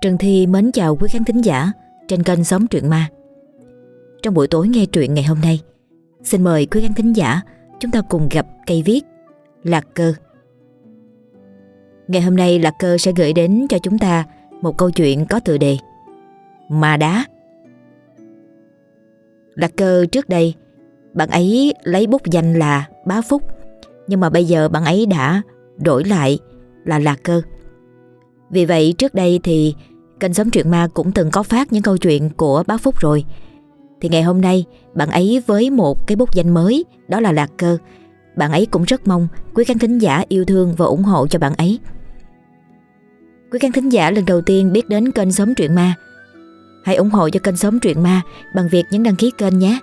Trần Thi mến chào quý khán thính giả trên kênh Sống Truyện Ma. Trong buổi tối nghe truyện ngày hôm nay, xin mời quý khán thính giả chúng ta cùng gặp cây viết Lạc Cơ. Ngày hôm nay Lạc Cơ sẽ gửi đến cho chúng ta một câu chuyện có tựa đề Ma Đá. Lạc Cơ trước đây, bạn ấy lấy bút danh là Bá Phúc, nhưng mà bây giờ bạn ấy đã đổi lại là Lạc Cơ. Vì vậy, trước đây thì kênh Sống Truyện Ma cũng từng có phát những câu chuyện của bác Phúc rồi. Thì ngày hôm nay, bạn ấy với một cái bút danh mới, đó là Lạc Cơ. Bạn ấy cũng rất mong quý khán thính giả yêu thương và ủng hộ cho bạn ấy. Quý khán thính giả, lần đầu tiên biết đến kênh Sống Truyện Ma, Hãy ủng hộ cho kênh Sống Truyện Ma bằng việc nhấn đăng ký kênh nhé.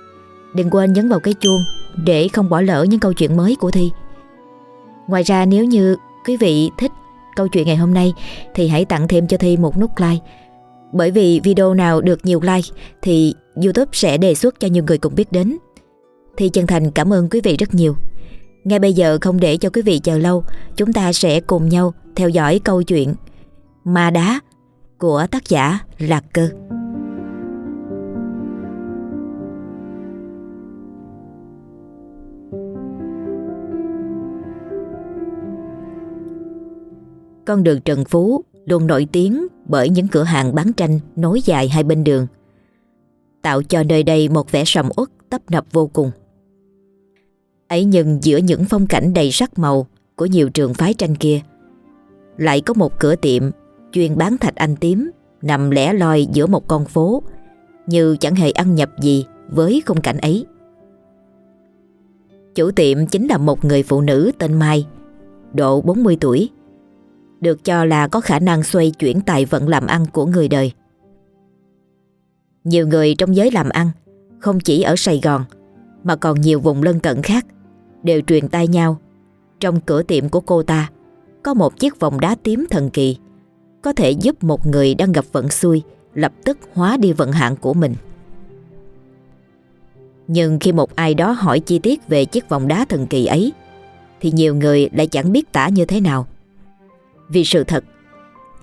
Đừng quên nhấn vào cái chuông để không bỏ lỡ những câu chuyện mới của Thi. Ngoài ra, nếu như quý vị thích câu chuyện ngày hôm nay thì hãy tặng thêm cho Thi một nút like. Bởi vì video nào được nhiều like thì YouTube sẽ đề xuất cho nhiều người cùng biết đến. Thi chân thành cảm ơn quý vị rất nhiều. Ngay bây giờ không để cho quý vị chờ lâu, chúng ta sẽ cùng nhau theo dõi câu chuyện Ma Đá của tác giả Lạc Cơ. Con đường Trần Phú luôn nổi tiếng bởi những cửa hàng bán tranh nối dài hai bên đường, tạo cho nơi đây một vẻ sầm uất tấp nập vô cùng. Ấy nhưng giữa những phong cảnh đầy sắc màu của nhiều trường phái tranh kia, lại có một cửa tiệm chuyên bán thạch anh tím nằm lẻ loi giữa một con phố như chẳng hề ăn nhập gì với khung cảnh ấy. Chủ tiệm chính là một người phụ nữ tên Mai, độ 40 tuổi, được cho là có khả năng xoay chuyển tài vận làm ăn của người đời. Nhiều người trong giới làm ăn, không chỉ ở Sài Gòn, mà còn nhiều vùng lân cận khác, đều truyền tai nhau. Trong cửa tiệm của cô ta, có một chiếc vòng đá tím thần kỳ, có thể giúp một người đang gặp vận xui lập tức hóa đi vận hạn của mình. Nhưng khi một ai đó hỏi chi tiết về chiếc vòng đá thần kỳ ấy, thì nhiều người lại chẳng biết tả như thế nào. Vì sự thật,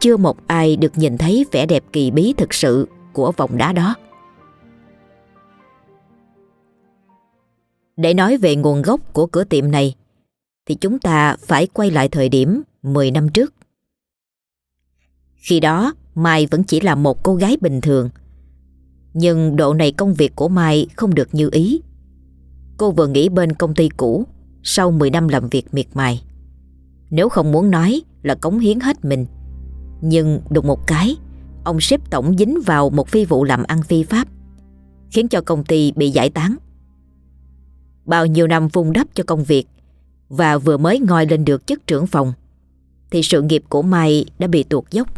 chưa một ai được nhìn thấy vẻ đẹp kỳ bí thực sự của vòng đá đó. Để nói về nguồn gốc của cửa tiệm này, thì chúng ta phải quay lại thời điểm 10 năm trước. Khi đó, Mai vẫn chỉ là một cô gái bình thường. Nhưng độ này công việc của Mai không được như ý. Cô vừa nghỉ bên công ty cũ sau 10 năm làm việc miệt mài. Nếu không muốn nói là cống hiến hết mình. Nhưng đụng một cái, ông sếp tổng dính vào một phi vụ làm ăn phi pháp, khiến cho công ty bị giải tán. Bao nhiêu năm vun đắp cho công việc và vừa mới ngoi lên được chức trưởng phòng, thì sự nghiệp của Mai đã bị tuột dốc.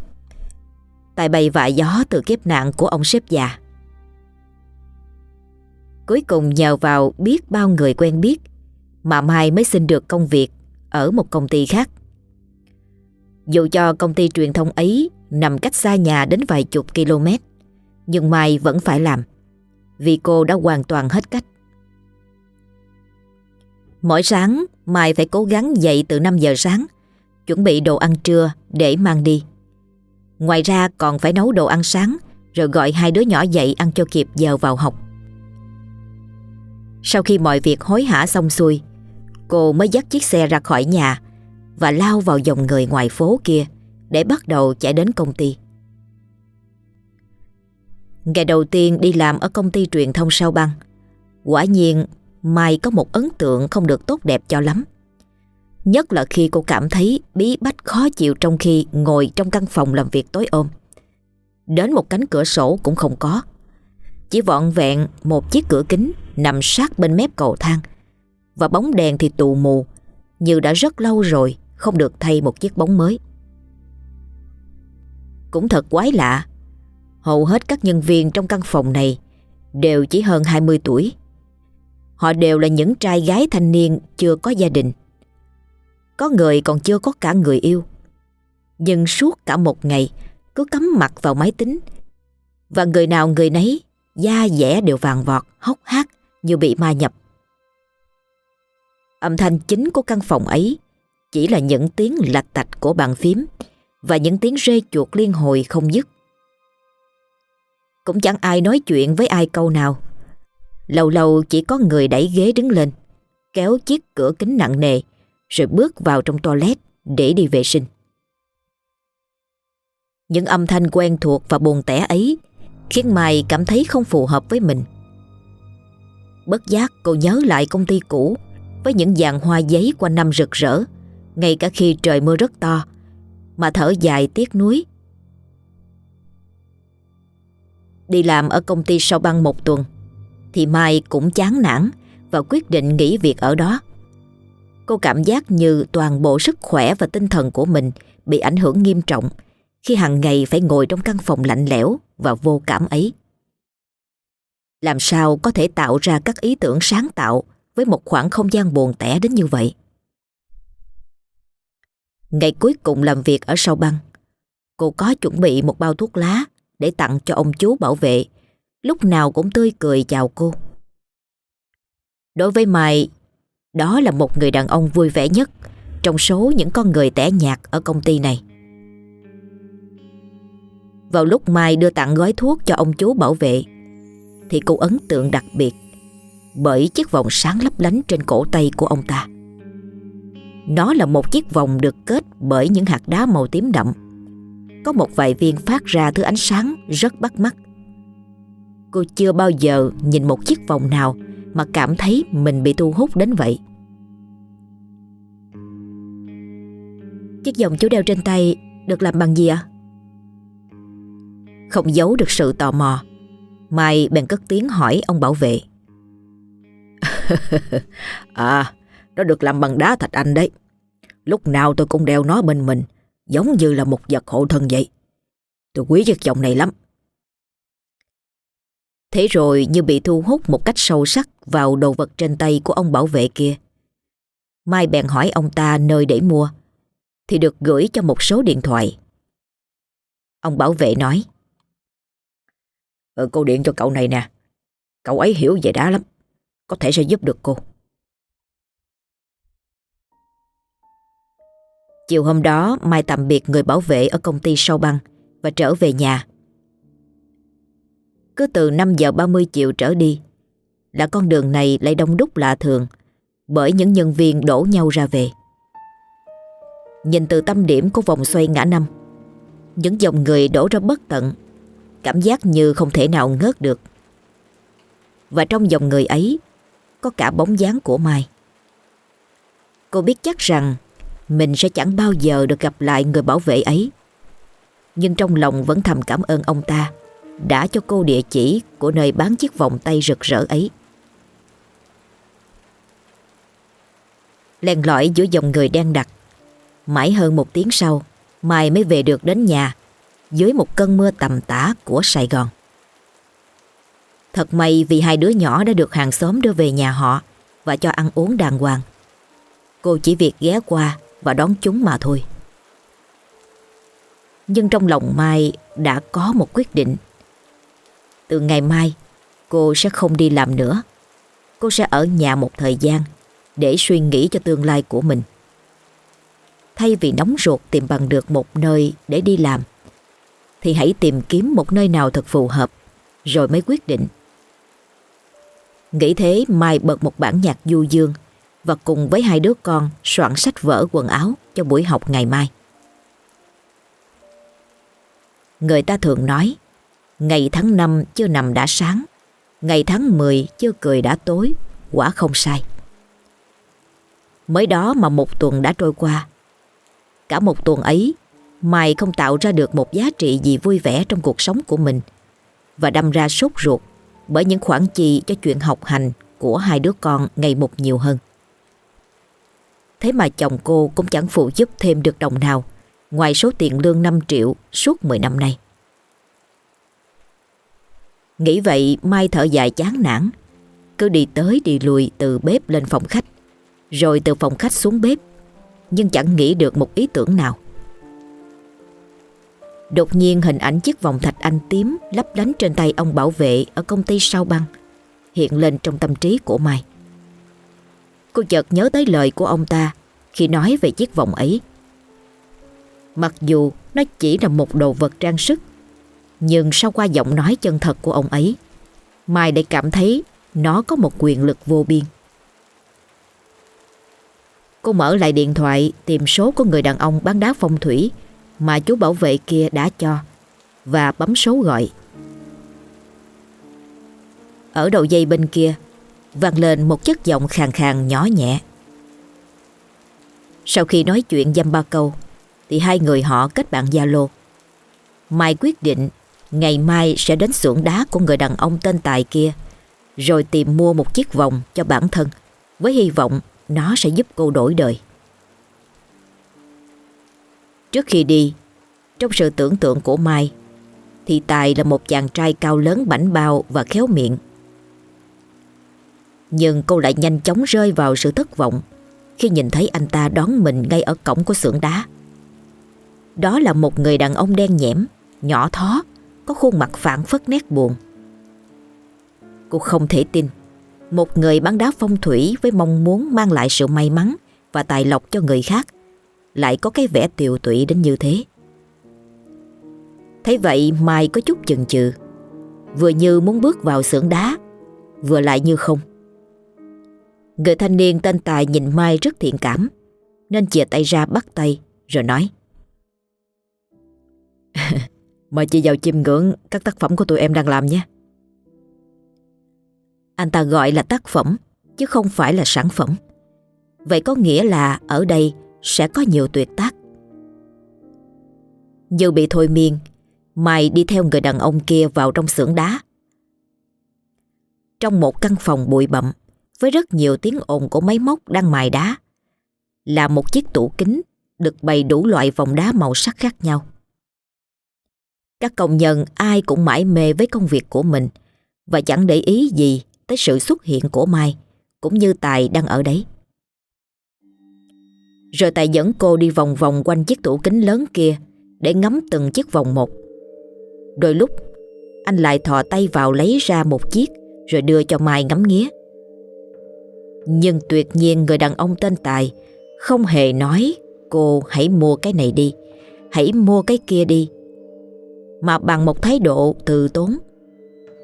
Tại bày vạ gió từ kiếp nạn của ông sếp già. Cuối cùng nhờ vào biết bao người quen biết mà Mai mới xin được công việc ở một công ty khác. Dù cho công ty truyền thông ấy nằm cách xa nhà đến vài chục km, nhưng Mai vẫn phải làm, vì cô đã hoàn toàn hết cách. Mỗi sáng, Mai phải cố gắng dậy từ 5 giờ sáng, chuẩn bị đồ ăn trưa để mang đi. Ngoài ra còn phải nấu đồ ăn sáng, rồi gọi hai đứa nhỏ dậy ăn cho kịp giờ vào học. Sau khi mọi việc hối hả xong xuôi, cô mới dắt chiếc xe ra khỏi nhà và lao vào dòng người ngoài phố kia để bắt đầu chạy đến công ty. Ngày đầu tiên đi làm ở công ty truyền thông sao băng, quả nhiên Mai có một ấn tượng không được tốt đẹp cho lắm. Nhất là khi cô cảm thấy bí bách khó chịu trong khi ngồi trong căn phòng làm việc tối ôm. Đến một cánh cửa sổ cũng không có. Chỉ vọn vẹn một chiếc cửa kính nằm sát bên mép cầu thang và bóng đèn thì tù mù như đã rất lâu rồi không được thay một chiếc bóng mới. Cũng thật quái lạ, hầu hết các nhân viên trong căn phòng này đều chỉ hơn 20 tuổi. Họ đều là những trai gái thanh niên chưa có gia đình. Có người còn chưa có cả người yêu. Nhưng suốt cả một ngày cứ cắm mặt vào máy tính và người nào người nấy da dẻ đều vàng vọt, hốc hác như bị ma nhập. Âm thanh chính của căn phòng ấy chỉ là những tiếng lạch tạch của bàn phím và những tiếng rê chuột liên hồi không dứt. Cũng chẳng ai nói chuyện với ai câu nào. Lâu lâu chỉ có người đẩy ghế đứng lên, Kéo chiếc cửa kính nặng nề, Rồi bước vào trong toilet để đi vệ sinh. Những âm thanh quen thuộc và buồn tẻ ấy Khiến Mai cảm thấy không phù hợp với mình. Bất giác cô nhớ lại công ty cũ Với những dàn hoa giấy quanh năm rực rỡ. Ngay cả khi trời mưa rất to, Mà thở dài tiếc nuối. Đi làm ở công ty sau băng một tuần, Thì Mai cũng chán nản Và quyết định nghỉ việc ở đó. Cô cảm giác như toàn bộ sức khỏe và tinh thần của mình Bị ảnh hưởng nghiêm trọng Khi hàng ngày phải ngồi trong căn phòng lạnh lẽo Và vô cảm ấy. Làm sao có thể tạo ra các ý tưởng sáng tạo với một khoảng không gian buồn tẻ đến như vậy? Ngày cuối cùng làm việc ở sau băng, cô có chuẩn bị một bao thuốc lá để tặng cho ông chú bảo vệ, lúc nào cũng tươi cười chào cô. Đối với Mai, đó là một người đàn ông vui vẻ nhất trong số những con người tẻ nhạt ở công ty này. Vào lúc Mai đưa tặng gói thuốc cho ông chú bảo vệ, thì cô ấn tượng đặc biệt bởi chiếc vòng sáng lấp lánh trên cổ tay của ông ta. Nó là một chiếc vòng được kết bởi những hạt đá màu tím đậm. Có một vài viên phát ra thứ ánh sáng rất bắt mắt. Cô chưa bao giờ nhìn một chiếc vòng nào mà cảm thấy mình bị thu hút đến vậy. Chiếc vòng chú đeo trên tay được làm bằng gì ạ? Không giấu được sự tò mò Mai bèn cất tiếng hỏi ông bảo vệ. à, nó được làm bằng đá thạch anh đấy. Lúc nào tôi cũng đeo nó bên mình, giống như là một vật hộ thân vậy. Tôi quý chiếc vòng này lắm. Thế rồi như bị thu hút một cách sâu sắc vào đồ vật trên tay của ông bảo vệ kia. Mai bèn hỏi ông ta nơi để mua, thì được gửi cho một số điện thoại. Ông bảo vệ nói, ừ, Cô điện cho cậu này nè Cậu ấy hiểu về đá lắm Có thể sẽ giúp được cô Chiều hôm đó, Mai tạm biệt người bảo vệ ở công ty sau băng Và trở về nhà. Cứ từ 5 giờ 30 chiều trở đi, Là con đường này lại đông đúc lạ thường Bởi những nhân viên đổ nhau ra về. Nhìn từ tâm điểm của vòng xoay ngã năm, Những dòng người đổ ra bất tận, Cảm giác như không thể nào ngớt được. Và trong dòng người ấy, Có cả bóng dáng của Mai. Cô biết chắc rằng mình sẽ chẳng bao giờ được gặp lại người bảo vệ ấy Nhưng trong lòng vẫn thầm cảm ơn ông ta, Đã cho cô địa chỉ Của nơi bán chiếc vòng tay rực rỡ ấy Len lỏi giữa dòng người đen đặc Mãi hơn một tiếng sau, Mai mới về được đến nhà, dưới một cơn mưa tầm tã của Sài Gòn. Thật may vì hai đứa nhỏ đã được hàng xóm đưa về nhà họ và cho ăn uống đàng hoàng. Cô chỉ việc ghé qua và đón chúng mà thôi. Nhưng trong lòng Mai đã có một quyết định. Từ ngày mai, cô sẽ không đi làm nữa. Cô sẽ ở nhà một thời gian để suy nghĩ cho tương lai của mình. Thay vì nóng ruột tìm bằng được một nơi để đi làm, thì hãy tìm kiếm một nơi nào thật phù hợp rồi mới quyết định. Nghĩ thế Mai bật một bản nhạc du dương và cùng với hai đứa con soạn sách vở quần áo cho buổi học ngày mai. Người ta thường nói, ngày tháng năm chưa nằm đã sáng, ngày tháng 10 chưa cười đã tối, quả không sai. Mới đó mà một tuần đã trôi qua, Cả một tuần ấy, Mai không tạo ra được một giá trị gì vui vẻ trong cuộc sống của mình và đâm ra sốt ruột bởi những khoản chi cho chuyện học hành của hai đứa con ngày một nhiều hơn. Thế mà chồng cô cũng chẳng phụ giúp thêm được đồng nào, ngoài số tiền lương 5 triệu suốt 10 năm nay. Nghĩ vậy, Mai thở dài chán nản Cứ đi tới đi lùi từ bếp lên phòng khách, Rồi từ phòng khách xuống bếp, Nhưng chẳng nghĩ được một ý tưởng nào Đột nhiên hình ảnh chiếc vòng thạch anh tím lấp lánh trên tay ông bảo vệ ở công ty sau băng, hiện lên trong tâm trí của Mai. Cô chợt nhớ tới lời của ông ta khi nói về chiếc vòng ấy. Mặc dù nó chỉ là một đồ vật trang sức, Nhưng sau qua giọng nói chân thật của ông ấy, Mai lại cảm thấy nó có một quyền lực vô biên Cô mở lại điện thoại tìm số của người đàn ông bán đá phong thủy mà chú bảo vệ kia đã cho và bấm số gọi. Ở đầu dây bên kia vang lên một chất giọng khàn khàn nhỏ nhẹ. Sau khi nói chuyện dăm ba câu thì hai người họ kết bạn Zalo. Mai quyết định ngày mai sẽ đến xưởng đá của người đàn ông tên Tài kia rồi tìm mua một chiếc vòng cho bản thân với hy vọng nó sẽ giúp cô đổi đời. Trước khi đi, trong sự tưởng tượng của Mai, thì Tài là một chàng trai cao lớn bảnh bao và khéo miệng. Nhưng cô lại nhanh chóng rơi vào sự thất vọng khi nhìn thấy anh ta đón mình ngay ở cổng của xưởng đá. Đó là một người đàn ông đen nhẽm, nhỏ thó, có khuôn mặt phản phất nét buồn. Cô không thể tin một người bán đá phong thủy với mong muốn mang lại sự may mắn và tài lộc cho người khác lại có cái vẻ tiều tụy đến như thế. Thấy vậy Mai có chút chần chừ Vừa như muốn bước vào xưởng đá Vừa lại như không Người thanh niên tên Tài nhìn Mai rất thiện cảm, Nên chìa tay ra bắt tay, Rồi nói Mời chị vào chiêm ngưỡng Các tác phẩm của tụi em đang làm nhé Anh ta gọi là tác phẩm, Chứ không phải là sản phẩm Vậy có nghĩa là ở đây Sẽ có nhiều tuyệt tác Dù bị thôi miên, Mai đi theo người đàn ông kia vào trong xưởng đá. Trong một căn phòng bụi bậm với rất nhiều tiếng ồn của máy móc đang mài đá, là một chiếc tủ kính được bày đủ loại vòng đá màu sắc khác nhau. Các công nhân ai cũng mãi mê với công việc của mình và chẳng để ý gì tới sự xuất hiện của Mai cũng như Tài đang ở đấy. Rồi Tài dẫn cô đi vòng vòng quanh chiếc tủ kính lớn kia để ngắm từng chiếc vòng một. Đôi lúc, anh lại thò tay vào lấy ra một chiếc rồi đưa cho Mai ngắm nghía. Nhưng tuyệt nhiên người đàn ông tên Tài không hề nói cô hãy mua cái này đi, hãy mua cái kia đi. Mà bằng một thái độ từ tốn,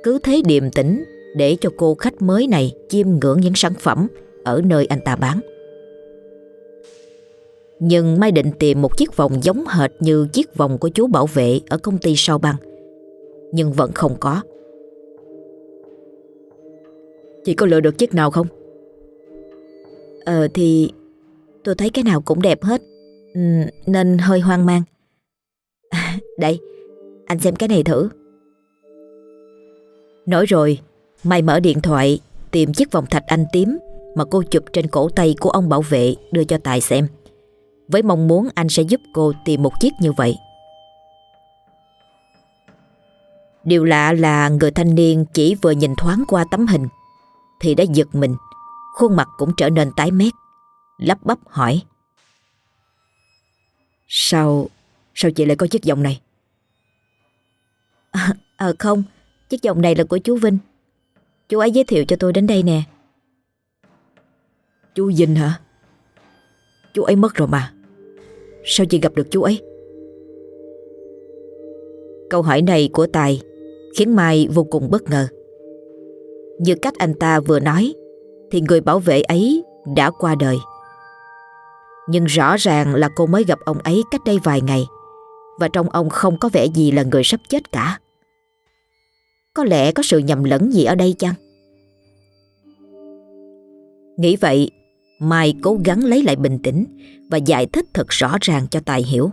cứ thế điềm tĩnh để cho cô khách mới này chiêm ngưỡng những sản phẩm ở nơi anh ta bán. Nhưng Mai định tìm một chiếc vòng giống hệt như chiếc vòng của chú bảo vệ ở công ty sao băng nhưng vẫn không có. Chị có lựa được chiếc nào không? Ờ thì tôi thấy cái nào cũng đẹp hết ừ, nên hơi hoang mang. À, đây, anh xem cái này thử. Nói rồi, Mai mở điện thoại tìm chiếc vòng thạch anh tím mà cô chụp trên cổ tay của ông bảo vệ đưa cho Tài xem. Với mong muốn anh sẽ giúp cô tìm một chiếc như vậy. Điều lạ là người thanh niên chỉ vừa nhìn thoáng qua tấm hình thì đã giật mình, khuôn mặt cũng trở nên tái mét, lắp bắp hỏi. Sao, sao chị lại có chiếc vòng này? À, à không, chiếc vòng này là của chú Vinh. Chú ấy giới thiệu cho tôi đến đây nè. Chú Vinh hả? Chú ấy mất rồi mà. Sao chị gặp được chú ấy? Câu hỏi này của Tài khiến Mai vô cùng bất ngờ. Như cách anh ta vừa nói thì người bảo vệ ấy đã qua đời. Nhưng rõ ràng là cô mới gặp ông ấy cách đây vài ngày và trong ông không có vẻ gì là người sắp chết cả. Có lẽ có sự nhầm lẫn gì ở đây chăng? Nghĩ vậy, Mai cố gắng lấy lại bình tĩnh và giải thích thật rõ ràng cho Tài hiểu.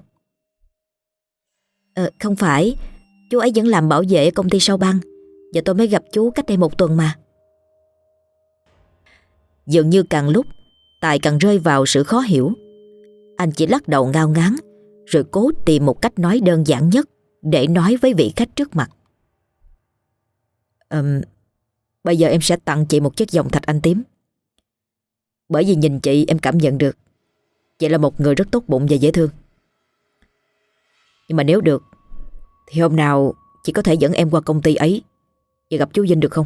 Ờ, không phải, Chú ấy vẫn làm bảo vệ ở công ty sau băng Và tôi mới gặp chú cách đây một tuần mà Dường như càng lúc Tài càng rơi vào sự khó hiểu. Anh chỉ lắc đầu ngao ngán Rồi cố tìm một cách nói đơn giản nhất Để nói với vị khách trước mặt. Um, Bây giờ em sẽ tặng chị một chiếc vòng thạch anh tím. Bởi vì nhìn chị em cảm nhận được Chị là một người rất tốt bụng và dễ thương. Nhưng mà nếu được thì hôm nào chị có thể dẫn em qua công ty ấy Và gặp chú Vinh được không?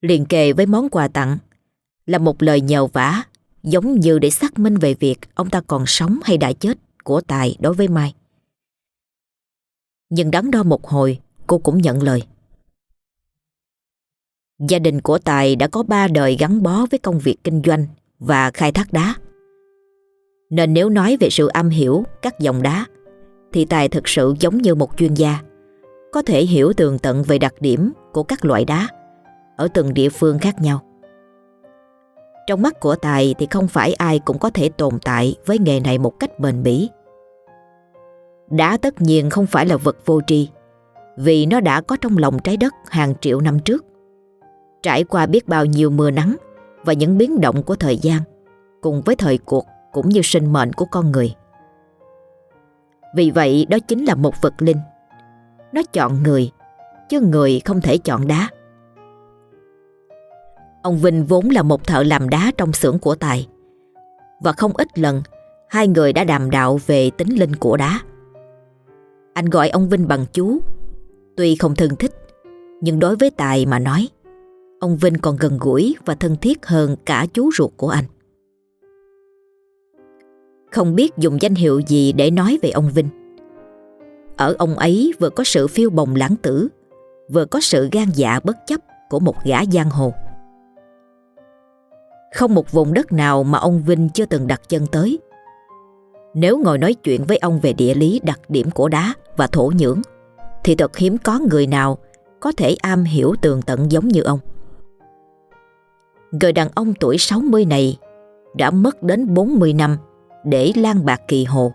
Liền kề với món quà tặng Là một lời nhờ vả, Giống như để xác minh về việc Ông ta còn sống hay đã chết Của Tài đối với Mai Nhưng đắn đo một hồi, cô cũng nhận lời. Gia đình của Tài đã có ba đời gắn bó với công việc kinh doanh và khai thác đá. Nên nếu nói về sự am hiểu các dòng đá, thì Tài thực sự giống như một chuyên gia, có thể hiểu tường tận về đặc điểm của các loại đá ở từng địa phương khác nhau. Trong mắt của Tài thì không phải ai cũng có thể tồn tại với nghề này một cách bền bỉ. Đá tất nhiên không phải là vật vô tri vì nó đã có trong lòng trái đất hàng triệu năm trước. Trải qua biết bao nhiêu mưa nắng và những biến động của thời gian cùng với thời cuộc cũng như sinh mệnh của con người. Vì vậy đó chính là một vật linh. Nó chọn người, chứ người không thể chọn đá. Ông Vinh vốn là một thợ làm đá trong xưởng của Tài. Và không ít lần hai người đã đàm đạo về tính linh của đá. Anh gọi ông Vinh bằng chú. Tuy không thân thích, nhưng đối với Tài mà nói, ông Vinh còn gần gũi và thân thiết hơn cả chú ruột của anh. Không biết dùng danh hiệu gì để nói về ông Vinh. Ở ông ấy vừa có sự phiêu bồng lãng tử, vừa có sự gan dạ bất chấp của một gã giang hồ. Không một vùng đất nào mà ông Vinh chưa từng đặt chân tới. Nếu ngồi nói chuyện với ông về địa lý đặc điểm của đá và thổ nhưỡng, thì thật hiếm có người nào có thể am hiểu tường tận giống như ông. Người đàn ông tuổi 60 này đã mất đến 40 năm để lan bạc kỳ hồ,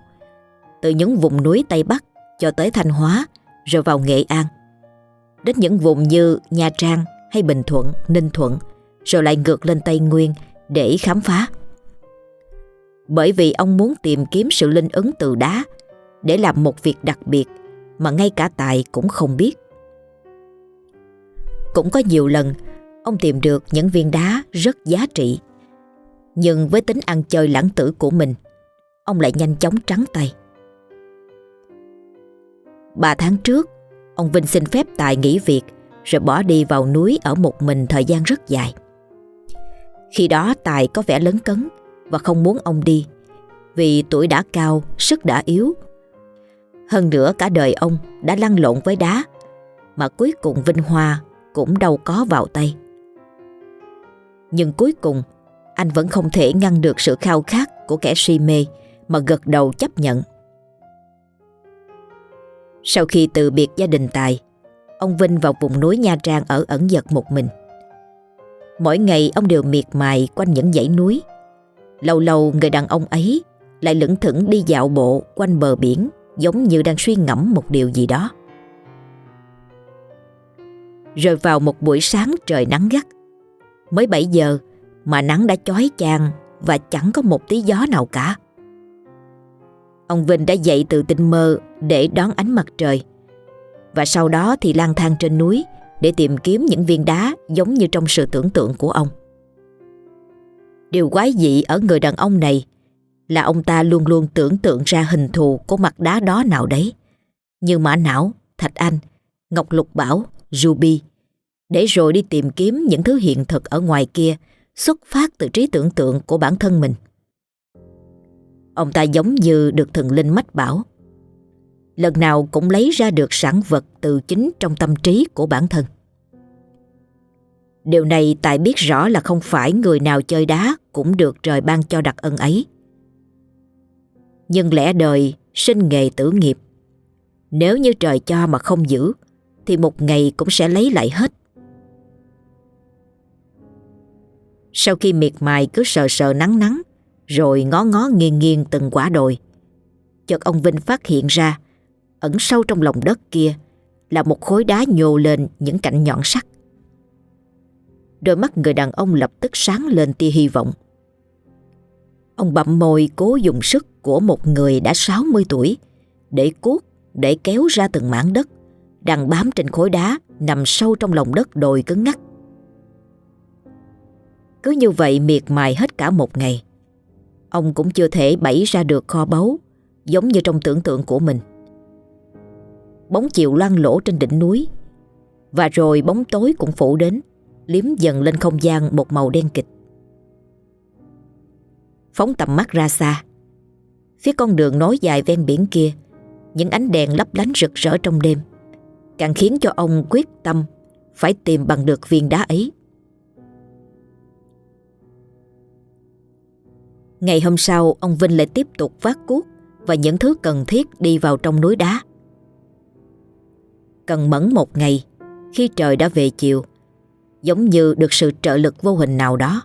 từ những vùng núi Tây Bắc cho tới Thanh Hóa rồi vào Nghệ An. Đến những vùng như Nha Trang hay Bình Thuận, Ninh Thuận rồi lại ngược lên Tây Nguyên để khám phá. Bởi vì ông muốn tìm kiếm sự linh ứng từ đá để làm một việc đặc biệt mà ngay cả Tài cũng không biết. Cũng có nhiều lần ông tìm được những viên đá rất giá trị. Nhưng với tính ăn chơi lãng tử của mình, ông lại nhanh chóng trắng tay. Ba tháng trước, ông Vinh xin phép Tài nghỉ việc rồi bỏ đi vào núi ở một mình thời gian rất dài. Khi đó Tài có vẻ lấn cấn và không muốn ông đi vì tuổi đã cao, sức đã yếu. Hơn nữa cả đời ông đã lăn lộn với đá mà cuối cùng Vinh Hoa cũng đâu có vào tay. Nhưng cuối cùng anh vẫn không thể ngăn được sự khao khát của kẻ si mê mà gật đầu chấp nhận. Sau khi từ biệt gia đình Tài, ông Vinh vào vùng núi Nha Trang ở ẩn dật một mình. Mỗi ngày ông đều miệt mài quanh những dãy núi. Lâu lâu người đàn ông ấy lại lững thững đi dạo bộ quanh bờ biển, giống như đang suy ngẫm một điều gì đó. Rồi vào một buổi sáng trời nắng gắt. Mới 7 giờ mà nắng đã chói chang và chẳng có một tí gió nào cả. Ông Vinh đã dậy từ tinh mơ để đón ánh mặt trời. Và sau đó thì lang thang trên núi để tìm kiếm những viên đá giống như trong sự tưởng tượng của ông. Điều quái dị ở người đàn ông này là ông ta luôn luôn tưởng tượng ra hình thù của mặt đá đó nào đấy, như mã não, thạch anh, ngọc lục bảo, ruby, để rồi đi tìm kiếm những thứ hiện thực ở ngoài kia xuất phát từ trí tưởng tượng của bản thân mình. Ông ta giống như được thần linh mách bảo. Lần nào cũng lấy ra được sản vật từ chính trong tâm trí của bản thân. Điều này Tài biết rõ là không phải người nào chơi đá cũng được trời ban cho đặc ân ấy. Nhưng lẽ đời, sinh nghề tử nghiệp. Nếu như trời cho mà không giữ, thì một ngày cũng sẽ lấy lại hết. Sau khi miệt mài cứ sờ sờ nắng nắng, rồi ngó ngó nghiêng nghiêng từng quả đồi. Chợt ông Vinh phát hiện ra ẩn sâu trong lòng đất kia là một khối đá nhô lên những cạnh nhọn sắc. Đôi mắt người đàn ông lập tức sáng lên tia hy vọng. Ông bậm môi cố dùng sức của một người đã 60 tuổi để cuốc, để kéo ra từng mảng đất đang bám trên khối đá nằm sâu trong lòng đất đồi cứng ngắc. Cứ như vậy miệt mài hết cả một ngày. Ông cũng chưa thể bẫy ra được kho báu giống như trong tưởng tượng của mình. Bóng chiều loang lỗ trên đỉnh núi. Và rồi bóng tối cũng phủ đến liếm dần lên không gian một màu đen kịch. Phóng tầm mắt ra xa, phía con đường nối dài ven biển kia Những ánh đèn lấp lánh rực rỡ trong đêm Càng khiến cho ông quyết tâm Phải tìm bằng được viên đá ấy. Ngày hôm sau ông Vinh lại tiếp tục vác cuốc Và những thứ cần thiết đi vào trong núi đá. Cần mẫn một ngày. Khi trời đã về chiều, Giống như được sự trợ lực vô hình nào đó.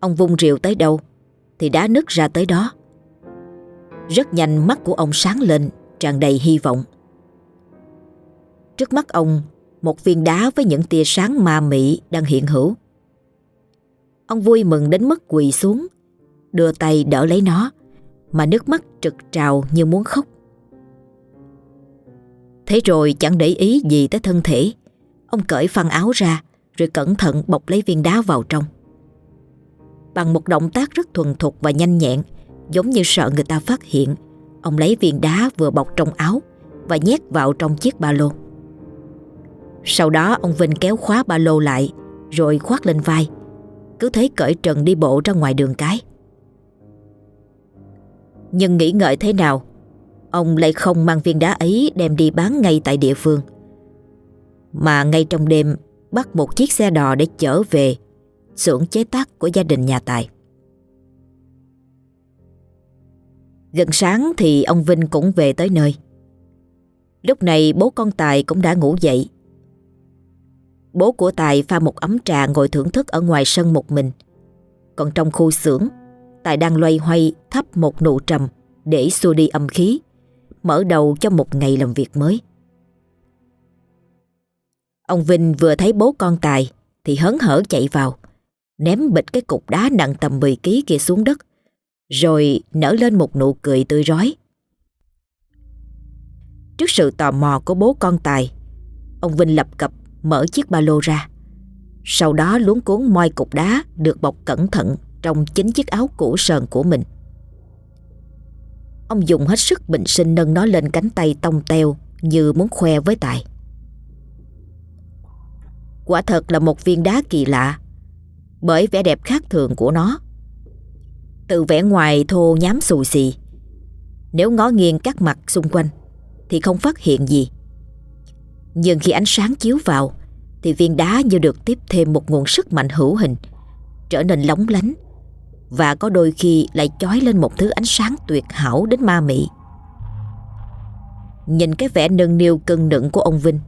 Ông vung rìu tới đâu Thì đá nứt ra tới đó. Rất nhanh mắt của ông sáng lên, Tràn đầy hy vọng. Trước mắt ông, Một viên đá với những tia sáng ma mị Đang hiện hữu. Ông vui mừng đến mức quỳ xuống, Đưa tay đỡ lấy nó, Mà nước mắt trực trào như muốn khóc. Thế rồi chẳng để ý gì tới thân thể. Ông cởi phăng áo ra, Rồi cẩn thận bọc lấy viên đá vào trong. Bằng một động tác rất thuần thục và nhanh nhẹn, Giống như sợ người ta phát hiện, Ông lấy viên đá vừa bọc trong áo Và nhét vào trong chiếc ba lô. Sau đó, ông Vinh kéo khóa ba lô lại, Rồi khoác lên vai. Cứ thế cởi trần đi bộ ra ngoài đường cái. Nhưng nghĩ ngợi thế nào Ông lại không mang viên đá ấy đem đi bán ngay tại địa phương Mà ngay trong đêm bắt một chiếc xe đò để chở về xưởng chế tác của gia đình nhà Tài. Gần sáng thì ông Vinh cũng về tới nơi. Lúc này bố con Tài cũng đã ngủ dậy. Bố của Tài pha một ấm trà ngồi thưởng thức ở ngoài sân một mình. Còn trong khu xưởng, Tài đang loay hoay thắp một nụ trầm để xua đi âm khí, mở đầu cho một ngày làm việc mới. Ông Vinh vừa thấy bố con Tài thì hớn hở chạy vào, ném bịch cái cục đá nặng tầm 10 kg kia xuống đất, rồi nở lên một nụ cười tươi rói. Trước sự tò mò của bố con Tài, ông Vinh lập cập mở chiếc ba lô ra. Sau đó luống cuốn moi cục đá được bọc cẩn thận trong chính chiếc áo cũ sờn của mình. Ông dùng hết sức bình sinh nâng nó lên cánh tay tông teo như muốn khoe với Tài. Quả thật là một viên đá kỳ lạ bởi vẻ đẹp khác thường của nó. Từ vẻ ngoài thô nhám xù xì, nếu ngó nghiêng các mặt xung quanh thì không phát hiện gì. Nhưng khi ánh sáng chiếu vào thì viên đá như được tiếp thêm một nguồn sức mạnh hữu hình, trở nên lóng lánh và có đôi khi lại chói lên một thứ ánh sáng tuyệt hảo đến ma mị. Nhìn cái vẻ nâng niu cân nựng của ông Vinh,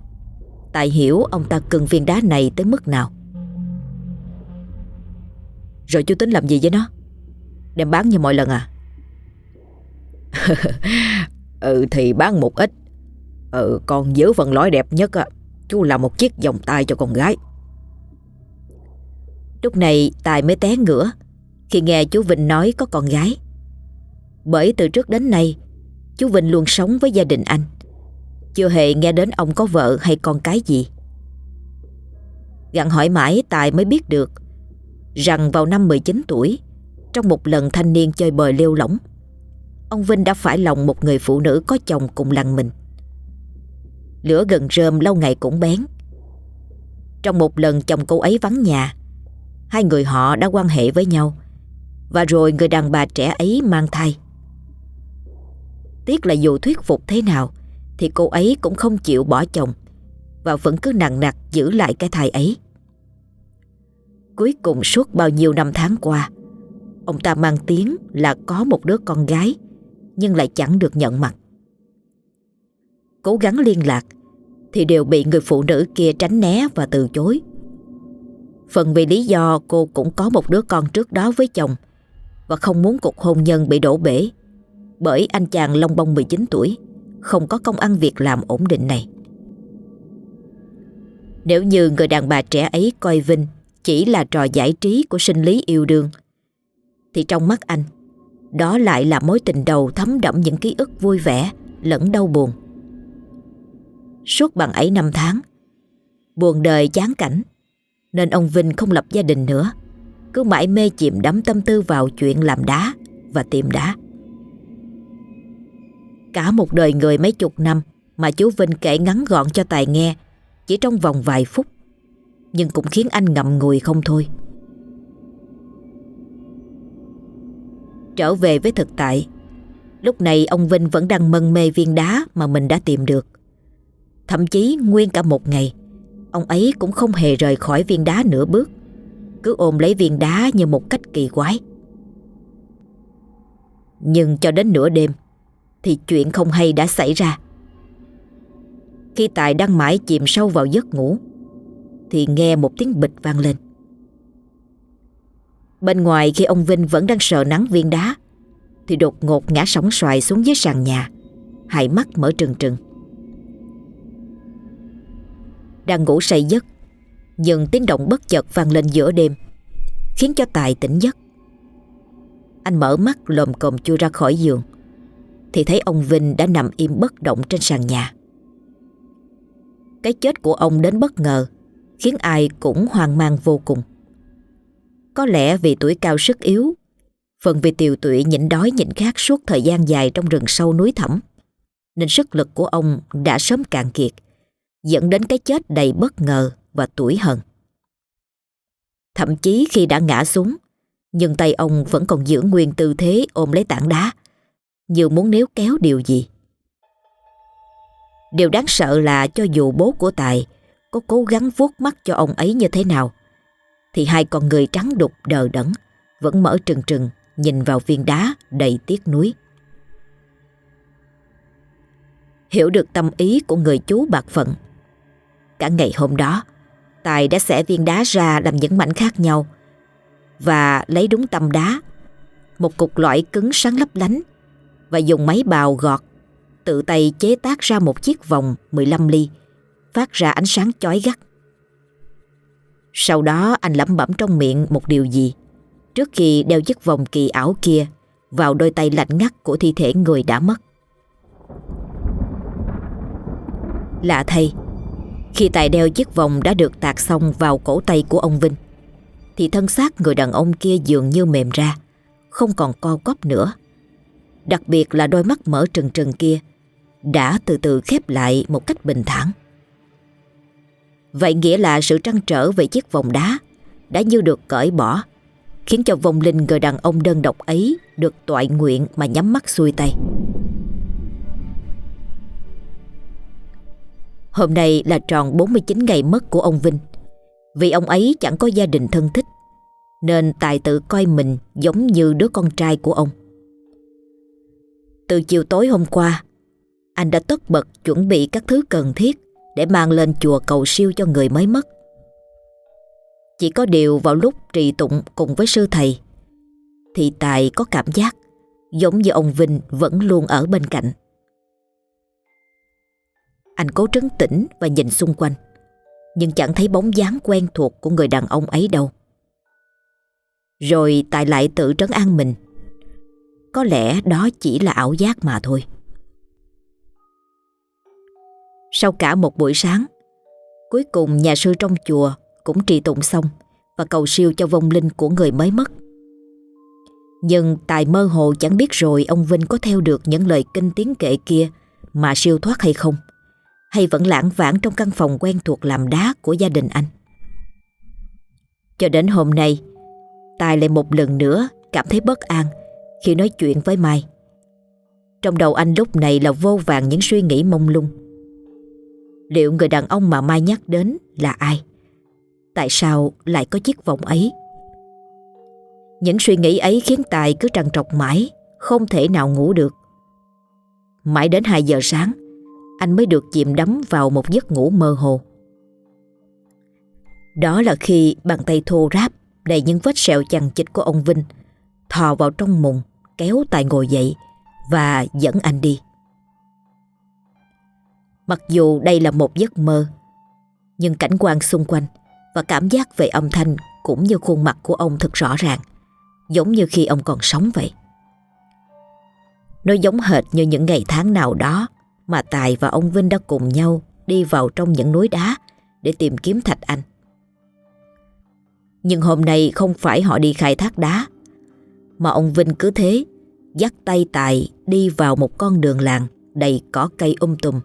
Tài hiểu ông ta cần viên đá này tới mức nào. Rồi chú tính làm gì với nó Đem bán như mọi lần à Ừ thì bán một ít Ừ còn giữ phần lõi đẹp nhất á Chú làm một chiếc vòng tay cho con gái Lúc này Tài mới té ngửa khi nghe chú Vinh nói có con gái Bởi từ trước đến nay Chú Vinh luôn sống với gia đình anh Chưa hề nghe đến ông có vợ hay con cái gì Gặn hỏi mãi Tài mới biết được rằng vào năm 19 tuổi, trong một lần thanh niên chơi bời lêu lỏng, ông Vinh đã phải lòng một người phụ nữ có chồng cùng làng mình. Lửa gần rơm lâu ngày cũng bén. Trong một lần chồng cô ấy vắng nhà, hai người họ đã quan hệ với nhau và rồi người đàn bà trẻ ấy mang thai. Tiếc là dù thuyết phục thế nào, thì cô ấy cũng không chịu bỏ chồng và vẫn cứ nặng nặc giữ lại cái thai ấy. Cuối cùng suốt bao nhiêu năm tháng qua, Ông ta mang tiếng là có một đứa con gái, Nhưng lại chẳng được nhận mặt Cố gắng liên lạc, Thì đều bị người phụ nữ kia tránh né và từ chối Phần vì lý do cô cũng có một đứa con trước đó với chồng và không muốn cuộc hôn nhân bị đổ bể. Bởi anh chàng Long Bông 19 tuổi, Không có công ăn việc làm ổn định này. Nếu như người đàn bà trẻ ấy coi Vinh chỉ là trò giải trí của sinh lý yêu đương, thì trong mắt anh, đó lại là mối tình đầu thấm đẫm những ký ức vui vẻ lẫn đau buồn. Suốt bằng ấy năm tháng, buồn đời chán cảnh, nên ông Vinh không lập gia đình nữa cứ mãi mê chìm đắm tâm tư vào chuyện làm đá và tìm đá cả một đời người mấy chục năm mà chú Vinh kể ngắn gọn cho Tài nghe chỉ trong vòng vài phút nhưng cũng khiến anh ngậm ngùi không thôi. Trở về với thực tại, Lúc này ông Vinh vẫn đang mân mê viên đá mà mình đã tìm được. Thậm chí nguyên cả một ngày, ông ấy cũng không hề rời khỏi viên đá nửa bước, cứ ôm lấy viên đá như một cách kỳ quái. Nhưng cho đến nửa đêm thì chuyện không hay đã xảy ra. Khi Tài đang mãi chìm sâu vào giấc ngủ thì nghe một tiếng bịch vang lên. Bên ngoài khi ông Vinh vẫn đang sợ nắng viên đá thì đột ngột ngã sóng xoài xuống dưới sàn nhà, hai mắt mở trừng trừng. Đang ngủ say giấc, nhưng tiếng động bất chợt vang lên giữa đêm, khiến cho Tài tỉnh giấc. Anh mở mắt lồm cồm chui ra khỏi giường, thì thấy ông Vinh đã nằm im bất động trên sàn nhà. Cái chết của ông đến bất ngờ, khiến ai cũng hoang mang vô cùng. Có lẽ vì tuổi cao sức yếu Phần vì tiều tụy nhịn đói nhịn khát suốt thời gian dài trong rừng sâu núi thẳm Nên sức lực của ông đã sớm cạn kiệt Dẫn đến cái chết đầy bất ngờ và tuổi hận Thậm chí khi đã ngã xuống Nhưng tay ông vẫn còn giữ nguyên tư thế ôm lấy tảng đá Như muốn nếu kéo điều gì Điều đáng sợ là cho dù bố của Tài Có cố gắng vuốt mắt cho ông ấy như thế nào Thì hai con người trắng đục đờ đẫn Vẫn mở trừng trừng nhìn vào viên đá đầy tiếc nuối. Hiểu được tâm ý của người chú bạc phận. Cả ngày hôm đó, Tài đã xẻ viên đá ra làm những mảnh khác nhau và lấy đúng tâm đá, một cục loại cứng sáng lấp lánh và dùng máy bào gọt, tự tay chế tác ra một chiếc vòng 15 ly, phát ra ánh sáng chói gắt. Sau đó anh lẩm bẩm trong miệng một điều gì trước khi đeo chiếc vòng kỳ ảo kia vào đôi tay lạnh ngắt của thi thể người đã mất. Lạ thay, khi tài đeo chiếc vòng đã được tạc xong vào cổ tay của ông Vinh, thì thân xác người đàn ông kia dường như mềm ra, không còn co cóp nữa. Đặc biệt là đôi mắt mở trừng trừng kia đã từ từ khép lại một cách bình thản. Vậy nghĩa là sự trăn trở về chiếc vòng đá đã như được cởi bỏ khiến cho vong linh người đàn ông đơn độc ấy được toại nguyện mà nhắm mắt xuôi tay. Hôm nay là tròn 49 ngày mất của ông Vinh. Vì ông ấy chẳng có gia đình thân thích, nên Tài tự coi mình giống như đứa con trai của ông. Từ chiều tối hôm qua, anh đã tất bật chuẩn bị các thứ cần thiết để mang lên chùa cầu siêu cho người mới mất. Chỉ có điều vào lúc trì tụng cùng với sư thầy Thì Tài có cảm giác Giống như ông Vinh vẫn luôn ở bên cạnh anh cố trấn tĩnh và nhìn xung quanh Nhưng chẳng thấy bóng dáng quen thuộc của người đàn ông ấy đâu. Rồi Tài lại tự trấn an mình. Có lẽ đó chỉ là ảo giác mà thôi. Sau cả một buổi sáng Cuối cùng nhà sư trong chùa cũng trì tụng xong và cầu siêu cho vong linh của người mới mất. Nhưng Tài mơ hồ chẳng biết rồi ông Vinh có theo được những lời kinh tiếng kệ kia mà siêu thoát hay không, hay vẫn lãng vãng trong căn phòng quen thuộc làm đá của gia đình anh. Cho đến hôm nay, Tài lại một lần nữa cảm thấy bất an khi nói chuyện với Mai. Trong đầu anh lúc này là vô vàng những suy nghĩ mông lung. Liệu người đàn ông mà Mai nhắc đến là ai? Tại sao lại có chiếc vòng ấy Những suy nghĩ ấy khiến Tài cứ trằn trọc mãi Không thể nào ngủ được Mãi đến 2 giờ sáng anh mới được chìm đắm vào một giấc ngủ mơ hồ Đó là khi bàn tay thô ráp Đầy những vết sẹo chằng chịch của ông Vinh Thò vào trong mùng Kéo Tài ngồi dậy Và dẫn anh đi Mặc dù đây là một giấc mơ Nhưng cảnh quan xung quanh và cảm giác về âm thanh cũng như khuôn mặt của ông thật rõ ràng, giống như khi ông còn sống vậy. Nó giống hệt như những ngày tháng nào đó mà Tài và ông Vinh đã cùng nhau đi vào trong những núi đá để tìm kiếm thạch anh. Nhưng hôm nay không phải họ đi khai thác đá, mà ông Vinh cứ thế dắt tay Tài đi vào một con đường làng đầy cỏ cây um tùm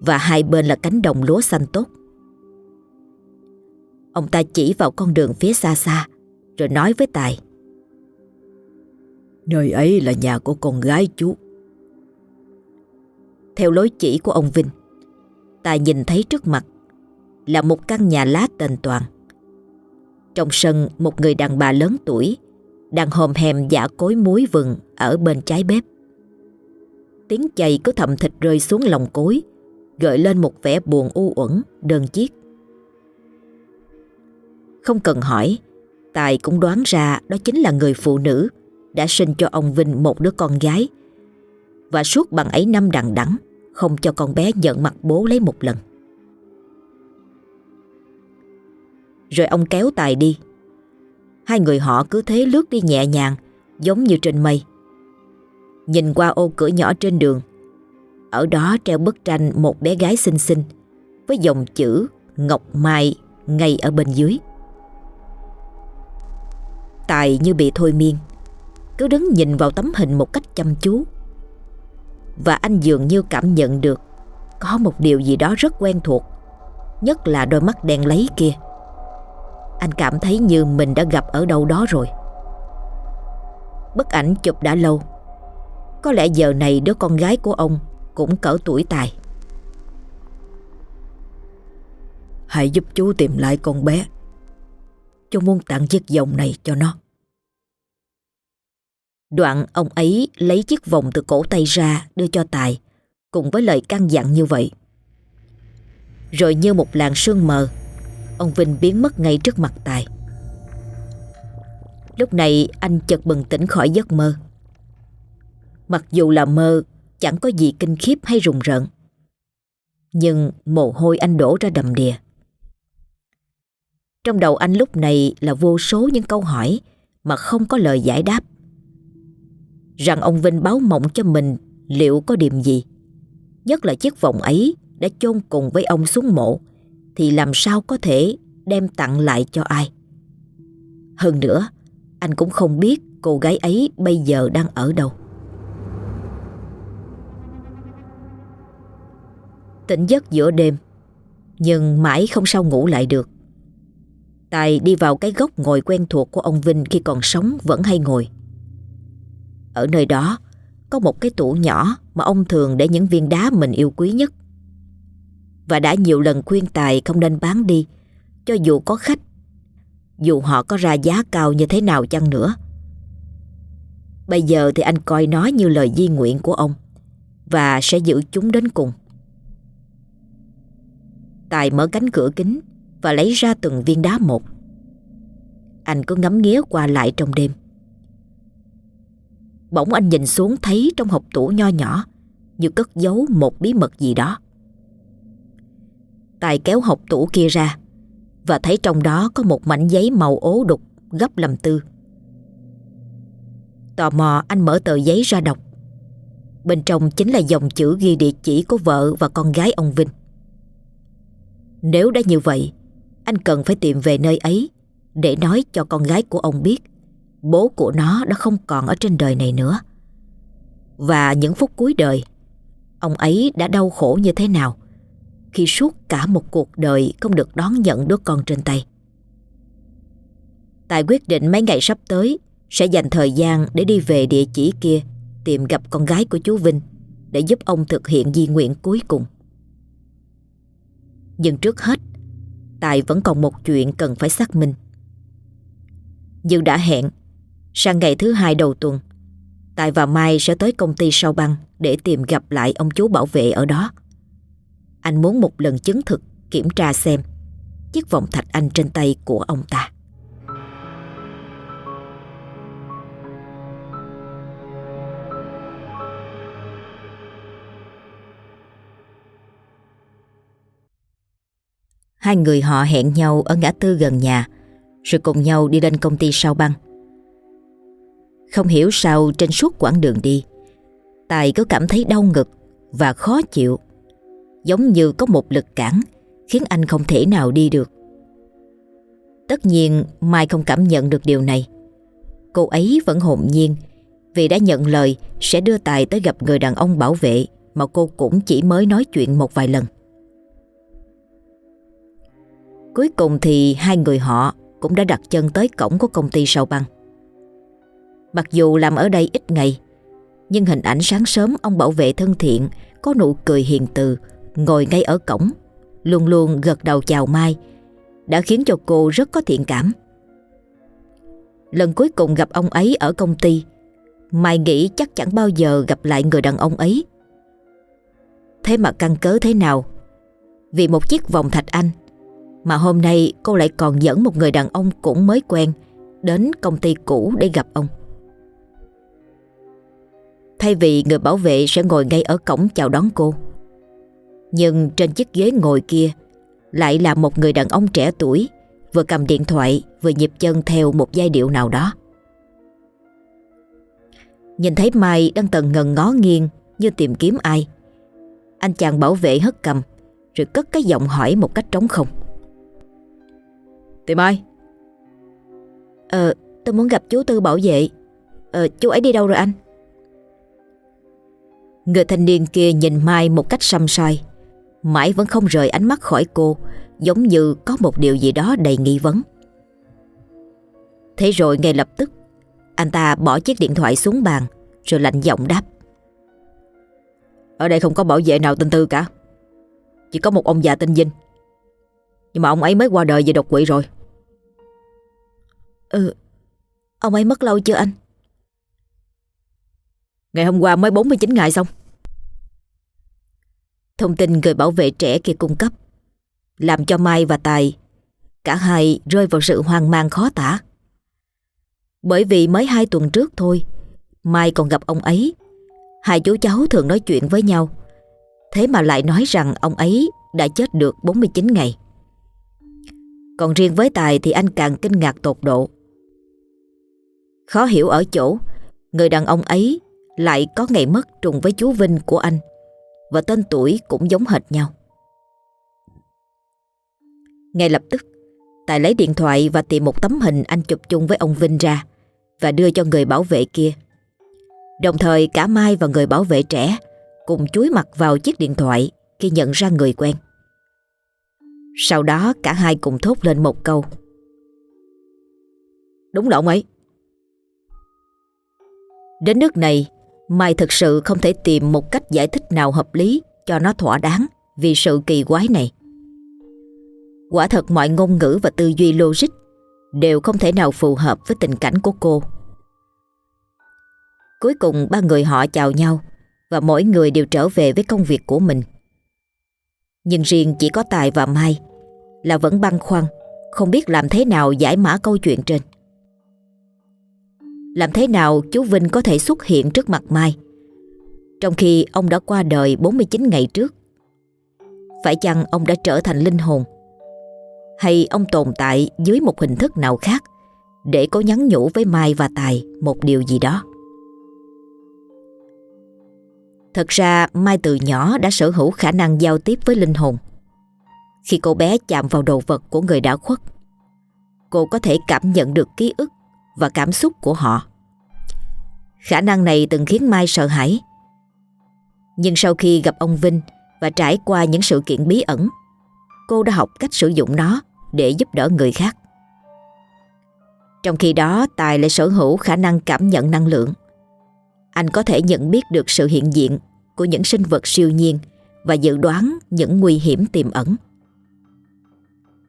và hai bên là cánh đồng lúa xanh tốt. Ông ta chỉ vào con đường phía xa xa Rồi nói với Tài Nơi ấy là nhà của con gái chú. Theo lối chỉ của ông Vinh, Tài nhìn thấy trước mặt là một căn nhà lá tên toàn. Trong sân một người đàn bà lớn tuổi đang hòm hèm giả cối muối vừng ở bên trái bếp. Tiếng chày cứ thầm thịt rơi xuống lòng cối, gợi lên một vẻ buồn u uẩn, đơn chiếc. Không cần hỏi, Tài cũng đoán ra đó chính là người phụ nữ đã sinh cho ông Vinh một đứa con gái và suốt bằng ấy năm đằng đẵng không cho con bé nhận mặt bố lấy một lần. Rồi ông kéo Tài đi. Hai người họ cứ thế lướt đi nhẹ nhàng, giống như trên mây. Nhìn qua ô cửa nhỏ trên đường, ở đó treo bức tranh một bé gái xinh xinh, với dòng chữ Ngọc Mai ngay ở bên dưới. Tài như bị thôi miên, Cứ đứng nhìn vào tấm hình một cách chăm chú và anh dường như cảm nhận được Có một điều gì đó rất quen thuộc, Nhất là đôi mắt đen lấy kia. Anh cảm thấy như mình đã gặp ở đâu đó rồi. Bức ảnh chụp đã lâu. Có lẽ giờ này đứa con gái của ông Cũng cỡ tuổi tài. Hãy giúp chú tìm lại con bé. Chú muốn tặng chiếc vòng này cho nó. Đoạn ông ấy lấy chiếc vòng từ cổ tay ra, đưa cho Tài, Cùng với lời căn dặn như vậy. Rồi như một làn sương mờ, Ông Vinh biến mất ngay trước mặt Tài. Lúc này, anh chợt bừng tỉnh khỏi giấc mơ. Mặc dù là mơ, Chẳng có gì kinh khiếp hay rùng rợn. Nhưng mồ hôi anh đổ ra đầm đìa. Trong đầu anh lúc này là vô số những câu hỏi Mà không có lời giải đáp rằng ông Vinh báo mộng cho mình liệu có điểm gì. Nhất là chiếc vòng ấy đã chôn cùng với ông xuống mộ thì làm sao có thể đem tặng lại cho ai. Hơn nữa, anh cũng không biết cô gái ấy bây giờ đang ở đâu. Tỉnh giấc giữa đêm, nhưng mãi không sao ngủ lại được. Tài đi vào cái góc ngồi quen thuộc của ông Vinh khi còn sống vẫn hay ngồi. Ở nơi đó có một cái tủ nhỏ mà ông thường để những viên đá mình yêu quý nhất. Và đã nhiều lần khuyên Tài không nên bán đi cho dù có khách, dù họ có ra giá cao như thế nào chăng nữa. Bây giờ thì anh coi nó như lời di nguyện của ông và sẽ giữ chúng đến cùng. Tài mở cánh cửa kính và lấy ra từng viên đá một. Anh cứ ngắm nghía qua lại trong đêm. Bỗng anh nhìn xuống thấy trong hộp tủ nho nhỏ Như cất giấu một bí mật gì đó. Tài kéo hộp tủ kia ra Và thấy trong đó có một mảnh giấy màu ố đục gấp làm tư. Tò mò, anh mở tờ giấy ra đọc. Bên trong chính là dòng chữ ghi địa chỉ của vợ và con gái ông Vinh. Nếu đã như vậy, Anh cần phải tìm về nơi ấy Để nói cho con gái của ông biết bố của nó đã không còn ở trên đời này nữa. Và những phút cuối đời, ông ấy đã đau khổ như thế nào khi suốt cả một cuộc đời không được đón nhận đứa con trên tay. Tài quyết định mấy ngày sắp tới sẽ dành thời gian để đi về địa chỉ kia tìm gặp con gái của chú Vinh để giúp ông thực hiện di nguyện cuối cùng. Nhưng trước hết, Tài vẫn còn một chuyện cần phải xác minh. Như đã hẹn, Sang ngày thứ hai đầu tuần. Tài và Mai sẽ tới công ty sau băng Để tìm gặp lại ông chú bảo vệ ở đó. Anh muốn một lần chứng thực, Kiểm tra xem Chiếc vòng thạch anh trên tay của ông ta. Hai người họ hẹn nhau ở ngã tư gần nhà, Rồi cùng nhau đi lên công ty sau băng không hiểu sao trên suốt quãng đường đi, Tài có cảm thấy đau ngực và khó chịu. Giống như có một lực cản Khiến anh không thể nào đi được. Tất nhiên, Mai không cảm nhận được điều này. Cô ấy vẫn hồn nhiên Vì đã nhận lời sẽ đưa Tài tới gặp người đàn ông bảo vệ Mà cô cũng chỉ mới nói chuyện một vài lần. Cuối cùng thì hai người họ cũng đã đặt chân tới cổng của công ty sau băng. Mặc dù làm ở đây ít ngày, Nhưng hình ảnh sáng sớm ông bảo vệ thân thiện, Có nụ cười hiền từ, Ngồi ngay ở cổng, Luôn luôn gật đầu chào Mai, Đã khiến cho cô rất có thiện cảm. Lần cuối cùng gặp ông ấy ở công ty, Mai nghĩ chắc chẳng bao giờ gặp lại người đàn ông ấy. Thế mà căn cớ thế nào? Vì một chiếc vòng thạch anh, Mà hôm nay cô lại còn dẫn một người đàn ông cũng mới quen Đến công ty cũ để gặp ông. Thay vì người bảo vệ sẽ ngồi ngay ở cổng chào đón cô. Nhưng trên chiếc ghế ngồi kia Lại là một người đàn ông trẻ tuổi Vừa cầm điện thoại Vừa nhịp chân theo một giai điệu nào đó. Nhìn thấy Mai đang tần ngần ngó nghiêng Như tìm kiếm ai Anh chàng bảo vệ hất cầm Rồi cất cái giọng hỏi một cách trống không. Tìm ai? Ờ tôi muốn gặp chú Tư bảo vệ. Ờ chú ấy đi đâu rồi anh Người thanh niên kia nhìn Mai một cách xăm soi Mãi vẫn không rời ánh mắt khỏi cô Giống như có một điều gì đó đầy nghi vấn. Thế rồi ngay lập tức Anh ta bỏ chiếc điện thoại xuống bàn Rồi lạnh giọng đáp. Ở đây không có bảo vệ nào tên Tư cả. Chỉ có một ông già tên Vinh. Nhưng mà ông ấy mới qua đời vì đột quỵ rồi. Ừ Ông ấy mất lâu chưa anh? Ngày hôm qua mới 49 ngày xong Thông tin người bảo vệ trẻ kia cung cấp. Làm cho Mai và Tài, Cả hai rơi vào sự hoang mang khó tả. Bởi vì mới hai tuần trước thôi, Mai còn gặp ông ấy. Hai chú cháu thường nói chuyện với nhau. Thế mà lại nói rằng ông ấy đã chết được 49 ngày. Còn riêng với Tài thì anh càng kinh ngạc tột độ. Khó hiểu ở chỗ, Người đàn ông ấy lại có ngày mất trùng với chú Vinh của anh và tên tuổi cũng giống hệt nhau. Ngay lập tức, Tài lấy điện thoại và tìm một tấm hình anh chụp chung với ông Vinh ra và đưa cho người bảo vệ kia. Đồng thời cả Mai và người bảo vệ trẻ cùng chúi mặt vào chiếc điện thoại khi nhận ra người quen. Sau đó cả hai cùng thốt lên một câu. Đúng là ông ấy. Đến nước này, Mai thực sự không thể tìm một cách giải thích nào hợp lý cho nó thỏa đáng vì sự kỳ quái này. Quả thật mọi ngôn ngữ và tư duy logic đều không thể nào phù hợp với tình cảnh của cô. Cuối cùng ba người họ chào nhau và mỗi người đều trở về với công việc của mình. Nhưng riêng chỉ có Tài và Mai là vẫn băn khoăn, không biết làm thế nào giải mã câu chuyện trên. Làm thế nào chú Vinh có thể xuất hiện trước mặt Mai? Trong khi ông đã qua đời 49 ngày trước, Phải chăng ông đã trở thành linh hồn? Hay ông tồn tại dưới một hình thức nào khác Để có nhắn nhủ với Mai và Tài một điều gì đó? Thật ra, Mai từ nhỏ đã sở hữu khả năng giao tiếp với linh hồn. Khi cô bé chạm vào đồ vật của người đã khuất, Cô có thể cảm nhận được ký ức và cảm xúc của họ. Khả năng này từng khiến Mai sợ hãi. Nhưng sau khi gặp ông Vinh và trải qua những sự kiện bí ẩn, cô đã học cách sử dụng nó để giúp đỡ người khác. Trong khi đó Tài lại sở hữu khả năng cảm nhận năng lượng. Anh có thể nhận biết được sự hiện diện của những sinh vật siêu nhiên và dự đoán những nguy hiểm tiềm ẩn.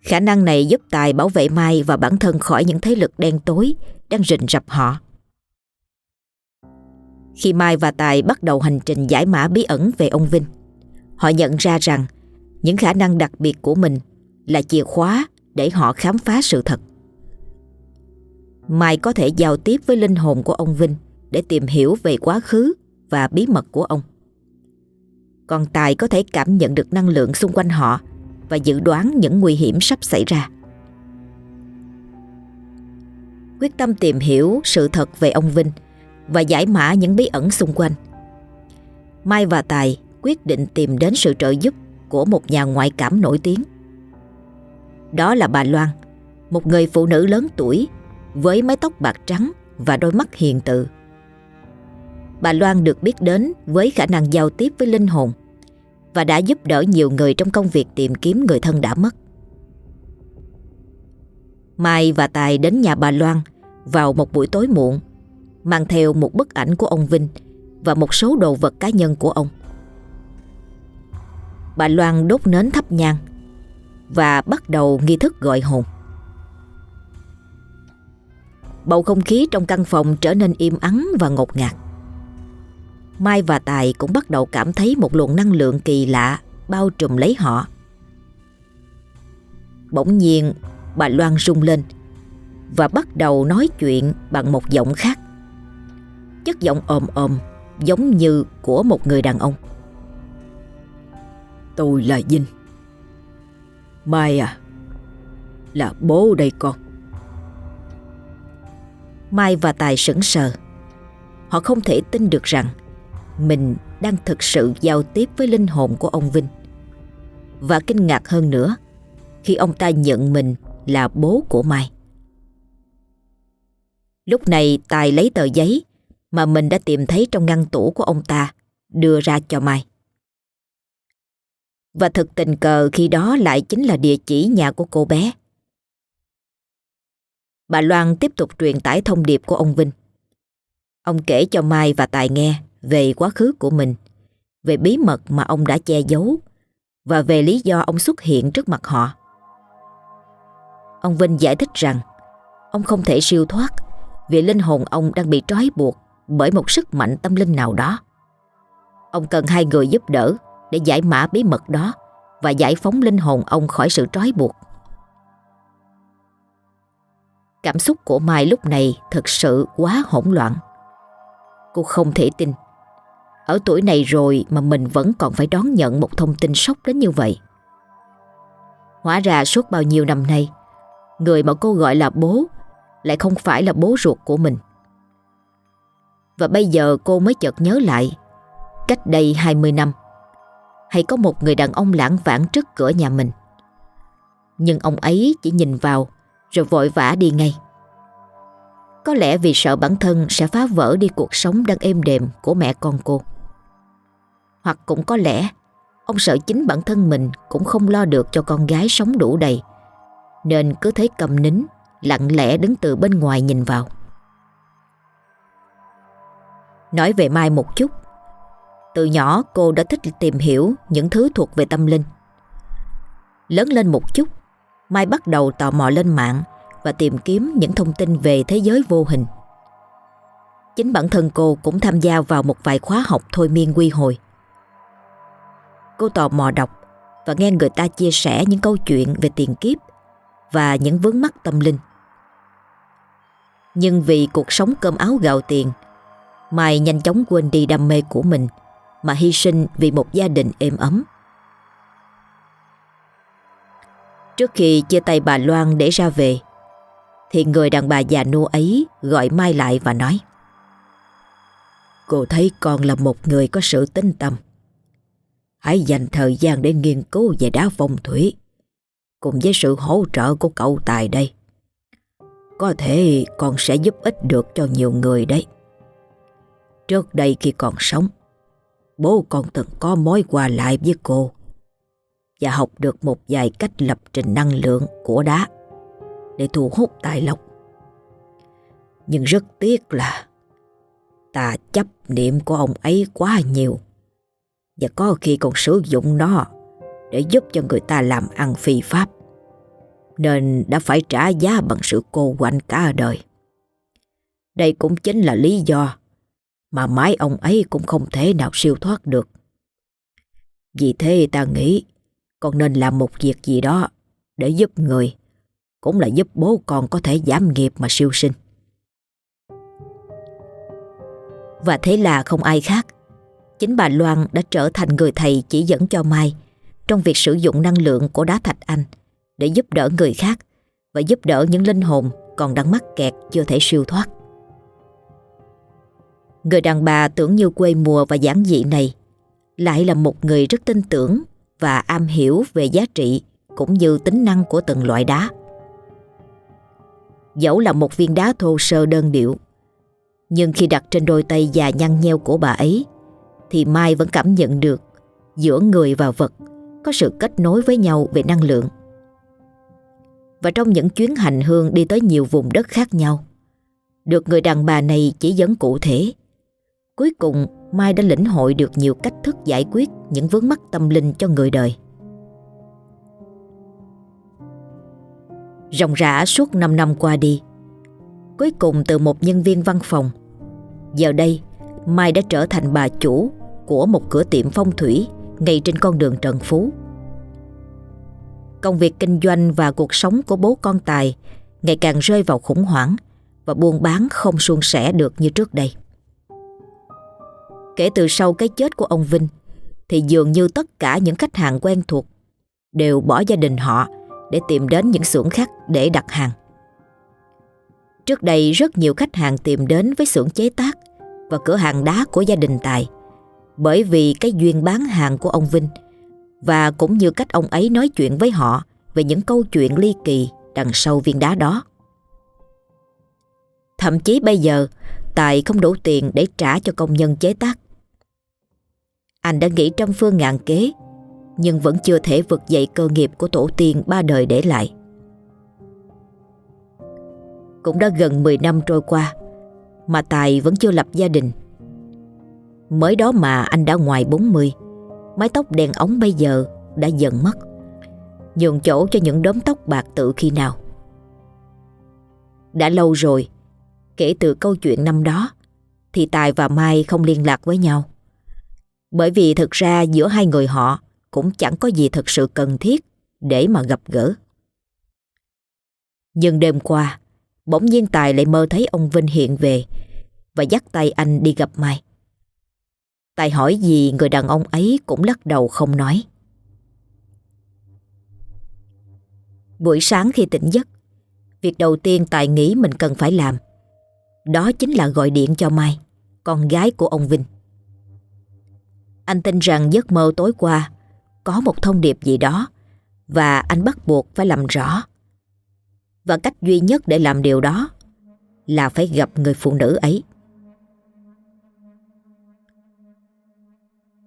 Khả năng này giúp Tài bảo vệ Mai và bản thân khỏi những thế lực đen tối đang rình rập họ. Khi Mai và Tài bắt đầu hành trình giải mã bí ẩn về ông Vinh, họ nhận ra rằng những khả năng đặc biệt của mình là chìa khóa để họ khám phá sự thật. Mai có thể giao tiếp với linh hồn của ông Vinh để tìm hiểu về quá khứ và bí mật của ông. Còn Tài có thể cảm nhận được năng lượng xung quanh họ và dự đoán những nguy hiểm sắp xảy ra. Quyết tâm tìm hiểu sự thật về ông Vinh và giải mã những bí ẩn xung quanh. Mai và Tài quyết định tìm đến sự trợ giúp của một nhà ngoại cảm nổi tiếng. Đó là bà Loan, một người phụ nữ lớn tuổi với mái tóc bạc trắng và đôi mắt hiền từ. Bà Loan được biết đến với khả năng giao tiếp với linh hồn và đã giúp đỡ nhiều người trong công việc tìm kiếm người thân đã mất. Mai và Tài đến nhà bà Loan vào một buổi tối muộn mang theo một bức ảnh của ông Vinh và một số đồ vật cá nhân của ông. Bà Loan đốt nến thắp nhang và bắt đầu nghi thức gọi hồn. Bầu không khí trong căn phòng trở nên im ắng và ngột ngạt. Mai và Tài cũng bắt đầu cảm thấy một luồng năng lượng kỳ lạ bao trùm lấy họ. Bỗng nhiên, bà Loan rung lên và bắt đầu nói chuyện bằng một giọng khác. Chất giọng ồm ồm giống như của một người đàn ông. Tôi là Vinh. Mai à, là bố đây con. Mai và Tài sững sờ. Họ không thể tin được rằng mình đang thực sự giao tiếp với linh hồn của ông Vinh. Và kinh ngạc hơn nữa khi ông ta nhận mình là bố của Mai. Lúc này Tài lấy tờ giấy mà mình đã tìm thấy trong ngăn tủ của ông ta đưa ra cho Mai. Và thực tình cờ khi đó lại chính là địa chỉ nhà của cô bé. Bà Loan tiếp tục truyền tải thông điệp của ông Vinh. Ông kể cho Mai và Tài nghe về quá khứ của mình, về bí mật mà ông đã che giấu và về lý do ông xuất hiện trước mặt họ. Ông Vinh giải thích rằng ông không thể siêu thoát vì linh hồn ông đang bị trói buộc bởi một sức mạnh tâm linh nào đó. Ông cần hai người giúp đỡ để giải mã bí mật đó và giải phóng linh hồn ông khỏi sự trói buộc. Cảm xúc của Mai lúc này thật sự quá hỗn loạn. Cô không thể tin. Ở tuổi này rồi mà mình vẫn còn phải đón nhận một thông tin sốc đến như vậy. Hóa ra suốt bao nhiêu năm nay, người mà cô gọi là bố lại không phải là bố ruột của mình. Và bây giờ cô mới chợt nhớ lại, cách đây 20 năm, hay có một người đàn ông lãng vãng trước cửa nhà mình. Nhưng ông ấy chỉ nhìn vào rồi vội vã đi ngay. Có lẽ vì sợ bản thân sẽ phá vỡ đi cuộc sống đang êm đềm của mẹ con cô. Hoặc cũng có lẽ ông sợ chính bản thân mình cũng không lo được cho con gái sống đủ đầy nên cứ thấy cầm nín lặng lẽ đứng từ bên ngoài nhìn vào. Nói về Mai một chút Từ nhỏ cô đã thích tìm hiểu những thứ thuộc về tâm linh Lớn lên một chút Mai bắt đầu tò mò lên mạng và tìm kiếm những thông tin về thế giới vô hình. Chính bản thân cô cũng tham gia vào một vài khóa học thôi miên quy hồi. Cô tò mò đọc và nghe người ta chia sẻ những câu chuyện về tiền kiếp và những vướng mắc tâm linh. Nhưng vì cuộc sống cơm áo gạo tiền, Mai nhanh chóng quên đi đam mê của mình, mà hy sinh vì một gia đình êm ấm. Trước khi chia tay bà Loan để ra về, Thì người đàn bà già nô ấy gọi Mai lại và nói, Cô thấy con là một người có sự tinh tâm Hãy dành thời gian để nghiên cứu về đá phong thủy, Cùng với sự hỗ trợ của cậu Tài đây. Có thể con sẽ giúp ích được cho nhiều người đấy. Trước đây khi còn sống, Bố con từng có mối qua lại với cô và học được một vài cách lập trình năng lượng của đá để thu hút tài lộc. Nhưng rất tiếc là ta chấp niệm của ông ấy quá nhiều và có khi còn sử dụng nó để giúp cho người ta làm ăn phi pháp, nên đã phải trả giá bằng sự cô quạnh cả đời. Đây cũng chính là lý do mà mãi ông ấy cũng không thể nào siêu thoát được. Vì thế ta nghĩ con nên làm một việc gì đó để giúp người, cũng là giúp bố con có thể giảm nghiệp mà siêu sinh. Và thế là không ai khác, chính bà Loan đã trở thành người thầy chỉ dẫn cho Mai trong việc sử dụng năng lượng của đá thạch anh để giúp đỡ người khác và giúp đỡ những linh hồn còn đang mắc kẹt chưa thể siêu thoát. Người đàn bà tưởng như quê mùa và giản dị này lại là một người rất tin tưởng và am hiểu về giá trị cũng như tính năng của từng loại đá. Dẫu là một viên đá thô sơ đơn điệu, nhưng khi đặt trên đôi tay già nhăn nheo của bà ấy, thì Mai vẫn cảm nhận được giữa người và vật có sự kết nối với nhau về năng lượng. Và trong những chuyến hành hương đi tới nhiều vùng đất khác nhau, Được người đàn bà này chỉ dẫn cụ thể Cuối cùng Mai đã lĩnh hội được nhiều cách thức giải quyết những vướng mắc tâm linh cho người đời. Ròng rã suốt 5 năm qua đi, cuối cùng từ một nhân viên văn phòng, giờ đây Mai đã trở thành bà chủ của một cửa tiệm phong thủy ngay trên con đường Trần Phú. Công việc kinh doanh và cuộc sống của bố con Tài ngày càng rơi vào khủng hoảng và buôn bán không suôn sẻ được như trước đây. Kể từ sau cái chết của ông Vinh, thì dường như tất cả những khách hàng quen thuộc đều bỏ gia đình họ để tìm đến những xưởng khác để đặt hàng. Trước đây, rất nhiều khách hàng tìm đến với xưởng chế tác và cửa hàng đá của gia đình Tài bởi vì cái duyên bán hàng của ông Vinh và cũng như cách ông ấy nói chuyện với họ về những câu chuyện ly kỳ đằng sau viên đá đó. Thậm chí bây giờ, Tài không đủ tiền để trả cho công nhân chế tác anh đã nghĩ trăm phương ngàn kế, Nhưng vẫn chưa thể vực dậy cơ nghiệp của tổ tiên ba đời để lại. Cũng đã gần 10 năm trôi qua, Mà Tài vẫn chưa lập gia đình. Mới đó mà anh đã ngoài 40 Mái tóc đèn ống bây giờ đã dần mất, Nhường chỗ cho những đốm tóc bạc tự khi nào. Đã lâu rồi, Kể từ câu chuyện năm đó, Thì Tài và Mai không liên lạc với nhau bởi vì thực ra giữa hai người họ cũng chẳng có gì thực sự cần thiết để mà gặp gỡ. Nhưng đêm qua, bỗng nhiên Tài lại mơ thấy ông Vinh hiện về và dắt tay anh đi gặp Mai. Tài hỏi gì người đàn ông ấy cũng lắc đầu không nói. Buổi sáng khi tỉnh giấc, việc đầu tiên Tài nghĩ mình cần phải làm đó chính là gọi điện cho Mai, con gái của ông Vinh. Anh tin rằng giấc mơ tối qua có một thông điệp gì đó và anh bắt buộc phải làm rõ. Và cách duy nhất để làm điều đó là phải gặp người phụ nữ ấy.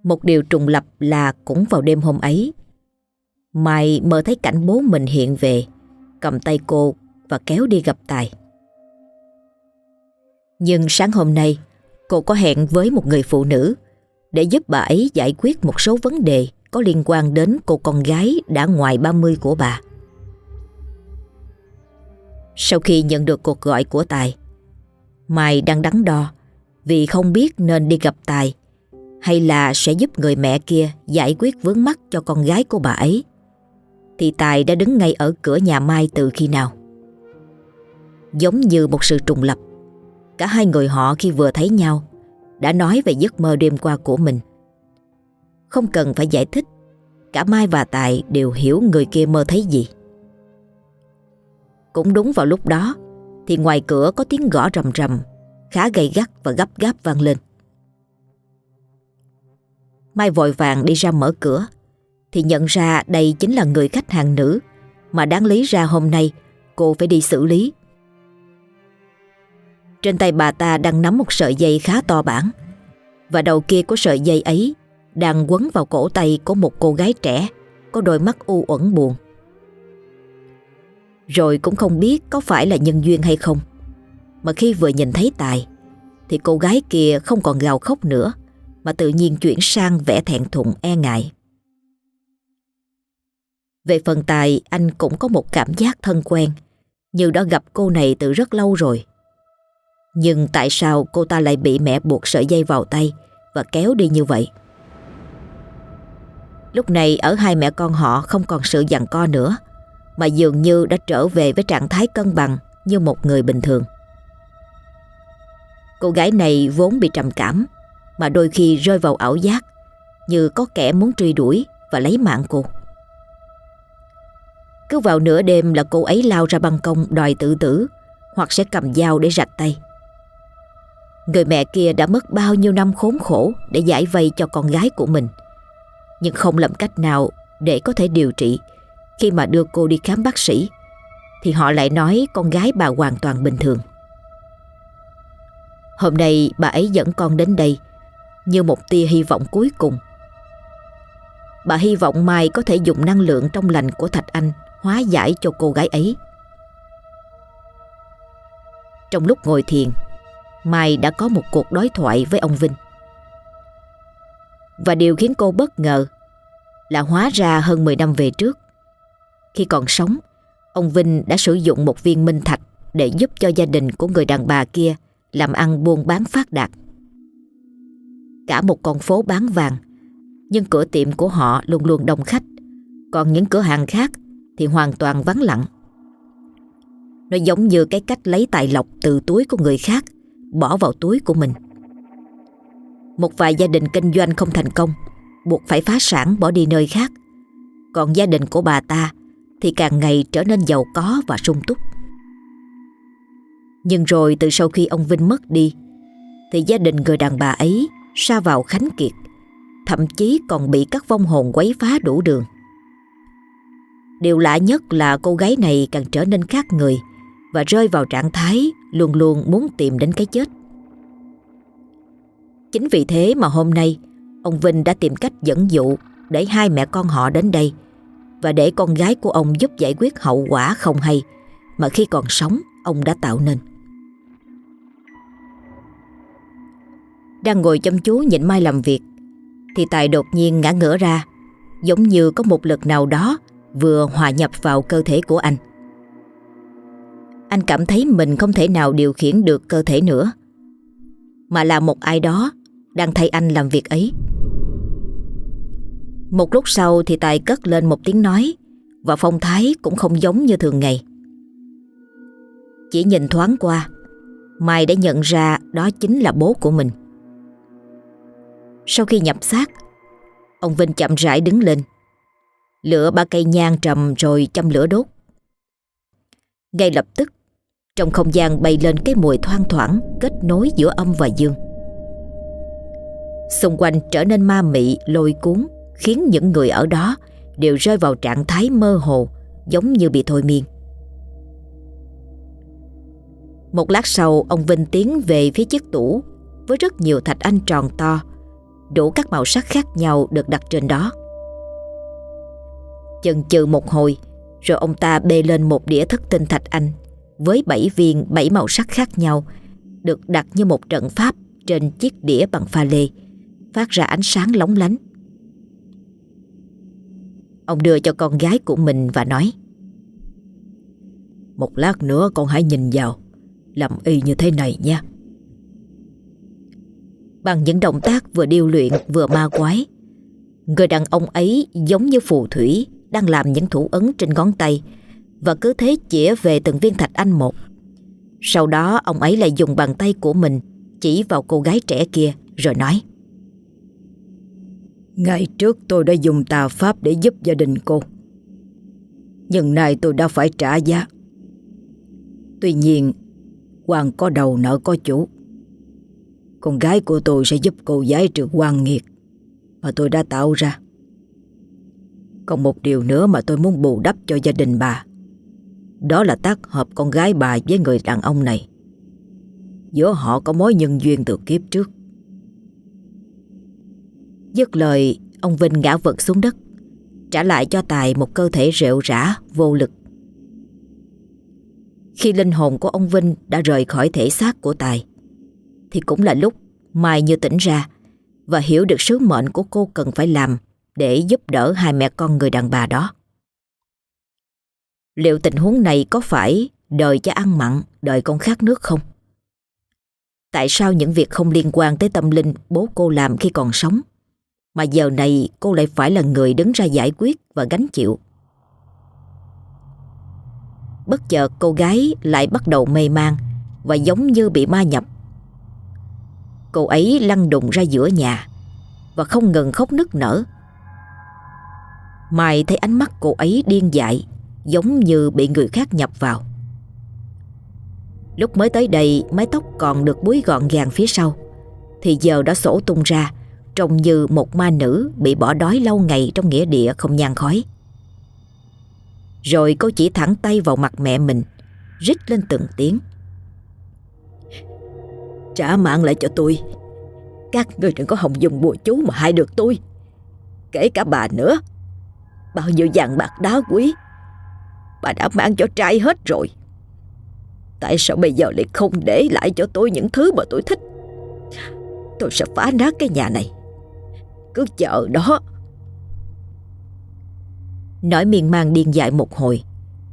Một điều trùng lập là cũng vào đêm hôm ấy, Mai mơ thấy cảnh bố mình hiện về, cầm tay cô và kéo đi gặp Tài. Nhưng sáng hôm nay, cô có hẹn với một người phụ nữ để giúp bà ấy giải quyết một số vấn đề có liên quan đến cô con gái đã ngoài 30 của bà. Sau khi nhận được cuộc gọi của Tài, Mai đang đắn đo vì không biết nên đi gặp Tài hay là sẽ giúp người mẹ kia giải quyết vướng mắc cho con gái của bà ấy. Thì Tài đã đứng ngay ở cửa nhà Mai từ khi nào. Giống như một sự trùng lập, cả hai người họ khi vừa thấy nhau đã nói về giấc mơ đêm qua của mình. Không cần phải giải thích, cả Mai và Tài đều hiểu người kia mơ thấy gì. Cũng đúng vào lúc đó, thì ngoài cửa có tiếng gõ rầm rầm, khá gay gắt và gấp gáp vang lên. Mai vội vàng đi ra mở cửa, thì nhận ra đây chính là người khách hàng nữ mà đáng lý ra hôm nay cô phải đi xử lý. Trên tay bà ta đang nắm một sợi dây khá to bản. Và đầu kia của sợi dây ấy Đang quấn vào cổ tay của một cô gái trẻ, Có đôi mắt u uẩn buồn. Rồi cũng không biết có phải là nhân duyên hay không. Mà khi vừa nhìn thấy Tài, Thì cô gái kia không còn gào khóc nữa, Mà tự nhiên chuyển sang vẻ thẹn thùng e ngại. Về phần Tài, anh cũng có một cảm giác thân quen, Như đã gặp cô này từ rất lâu rồi nhưng tại sao cô ta lại bị mẹ buộc sợi dây vào tay và kéo đi như vậy? Lúc này ở hai mẹ con họ không còn sự giằng co nữa, mà dường như đã trở về với trạng thái cân bằng như một người bình thường. Cô gái này vốn bị trầm cảm, mà đôi khi rơi vào ảo giác như có kẻ muốn truy đuổi và lấy mạng cô. Cứ vào nửa đêm là cô ấy lao ra ban công đòi tự tử hoặc sẽ cầm dao để rạch tay. Người mẹ kia đã mất bao nhiêu năm khốn khổ để giải vây cho con gái của mình. Nhưng không làm cách nào để có thể điều trị. Khi mà đưa cô đi khám bác sĩ, thì họ lại nói con gái bà hoàn toàn bình thường. Hôm nay bà ấy dẫn con đến đây như một tia hy vọng cuối cùng. Bà hy vọng Mai có thể dùng năng lượng trong lành của Thạch Anh hóa giải cho cô gái ấy. Trong lúc ngồi thiền Mai đã có một cuộc đối thoại với ông Vinh. Và điều khiến cô bất ngờ Là hóa ra hơn 10 năm về trước, Khi còn sống, Ông Vinh đã sử dụng một viên minh thạch Để giúp cho gia đình của người đàn bà kia Làm ăn buôn bán phát đạt. Cả một con phố bán vàng, Nhưng cửa tiệm của họ luôn luôn đông khách, Còn những cửa hàng khác Thì hoàn toàn vắng lặng. Nó giống như cái cách lấy tài lộc từ túi của người khác Bỏ vào túi của mình. Một vài gia đình kinh doanh không thành công, Buộc phải phá sản bỏ đi nơi khác. Còn gia đình của bà ta Thì càng ngày trở nên giàu có và sung túc. Nhưng rồi từ sau khi ông Vinh mất đi, Thì gia đình người đàn bà ấy sa vào khánh kiệt, Thậm chí còn bị các vong hồn quấy phá đủ đường. Điều lạ nhất là cô gái này càng trở nên khác người Và rơi vào trạng thái luôn luôn muốn tìm đến cái chết. Chính vì thế mà hôm nay, Ông Vinh đã tìm cách dẫn dụ Để hai mẹ con họ đến đây Và để con gái của ông giúp giải quyết hậu quả không hay Mà khi còn sống, ông đã tạo nên. Đang ngồi chăm chú nhìn Mai làm việc, Thì Tài đột nhiên ngã ngửa ra, Giống như có một lực nào đó Vừa hòa nhập vào cơ thể của anh. Anh cảm thấy mình không thể nào điều khiển được cơ thể nữa. Mà là một ai đó Đang thay anh làm việc ấy. Một lúc sau thì Tài cất lên một tiếng nói Và phong thái cũng không giống như thường ngày. Chỉ nhìn thoáng qua, Mai đã nhận ra đó chính là bố của mình. Sau khi nhập xác, Ông Vinh chậm rãi đứng lên. Lửa ba cây nhang trầm rồi châm lửa đốt. Ngay lập tức trong không gian bay lên cái mùi thoang thoảng Kết nối giữa âm và dương. Xung quanh trở nên ma mị lôi cuốn Khiến những người ở đó Đều rơi vào trạng thái mơ hồ Giống như bị thôi miên. Một lát sau ông Vinh tiến về phía chiếc tủ Với rất nhiều thạch anh tròn to đủ các màu sắc khác nhau được đặt trên đó. Chần chừ một hồi, rồi ông ta bê lên một đĩa thất tinh thạch anh với bảy viên bảy màu sắc khác nhau được đặt như một trận pháp trên chiếc đĩa bằng pha lê, phát ra ánh sáng lóng lánh. Ông đưa cho con gái của mình và nói Một lát nữa con hãy nhìn vào Làm y như thế này nha Bằng những động tác vừa điêu luyện vừa ma quái Người đàn ông ấy giống như phù thủy Đang làm những thủ ấn trên ngón tay và cứ thế chĩa về từng viên thạch anh một. Sau đó, ông ấy lại dùng bàn tay của mình Chỉ vào cô gái trẻ kia, Rồi nói, Ngày trước tôi đã dùng tà pháp để giúp gia đình cô. Nhưng nay tôi đã phải trả giá. Tuy nhiên quan có đầu nợ có chủ. Con gái của tôi sẽ giúp cô giải trừ quan nghiệt Mà tôi đã tạo ra. Còn một điều nữa mà tôi muốn bù đắp cho gia đình bà. Đó là tác hợp con gái bà với người đàn ông này. Giữa họ có mối nhân duyên từ kiếp trước. Dứt lời, Ông Vinh ngã vật xuống đất, Trả lại cho Tài một cơ thể rệu rã, Vô lực. Khi linh hồn của ông Vinh đã rời khỏi thể xác của Tài, thì cũng là lúc Mai như tỉnh ra và hiểu được sứ mệnh của cô cần phải làm để giúp đỡ hai mẹ con người đàn bà đó. Liệu tình huống này có phải đời cho ăn mặn, đời con khát nước không? Tại sao những việc không liên quan tới tâm linh bố cô làm khi còn sống mà giờ này cô lại phải là người đứng ra giải quyết và gánh chịu? Bất chợt cô gái lại bắt đầu mê man và giống như bị ma nhập Cô ấy lăn đùng ra giữa nhà Và không ngừng khóc nức nở Mai thấy ánh mắt cô ấy điên dại Giống như bị người khác nhập vào. Lúc mới tới đây, Mái tóc còn được búi gọn gàng phía sau, Thì giờ đã sổ tung ra, Trông như một ma nữ Bị bỏ đói lâu ngày trong nghĩa địa không nhang khói. Rồi cô chỉ thẳng tay vào mặt mẹ mình, Rít lên từng tiếng. Trả mạng lại cho tôi. Các người đừng có hòng dùng bùa chú mà hại được tôi. Kể cả bà nữa. Bao nhiêu vàng bạc đá quý Bà đã mang cho trai hết rồi. Tại sao bây giờ lại không để lại cho tôi những thứ mà tôi thích? Tôi sẽ phá nát cái nhà này. Cứ chờ đó. Nói miên man điên dại một hồi,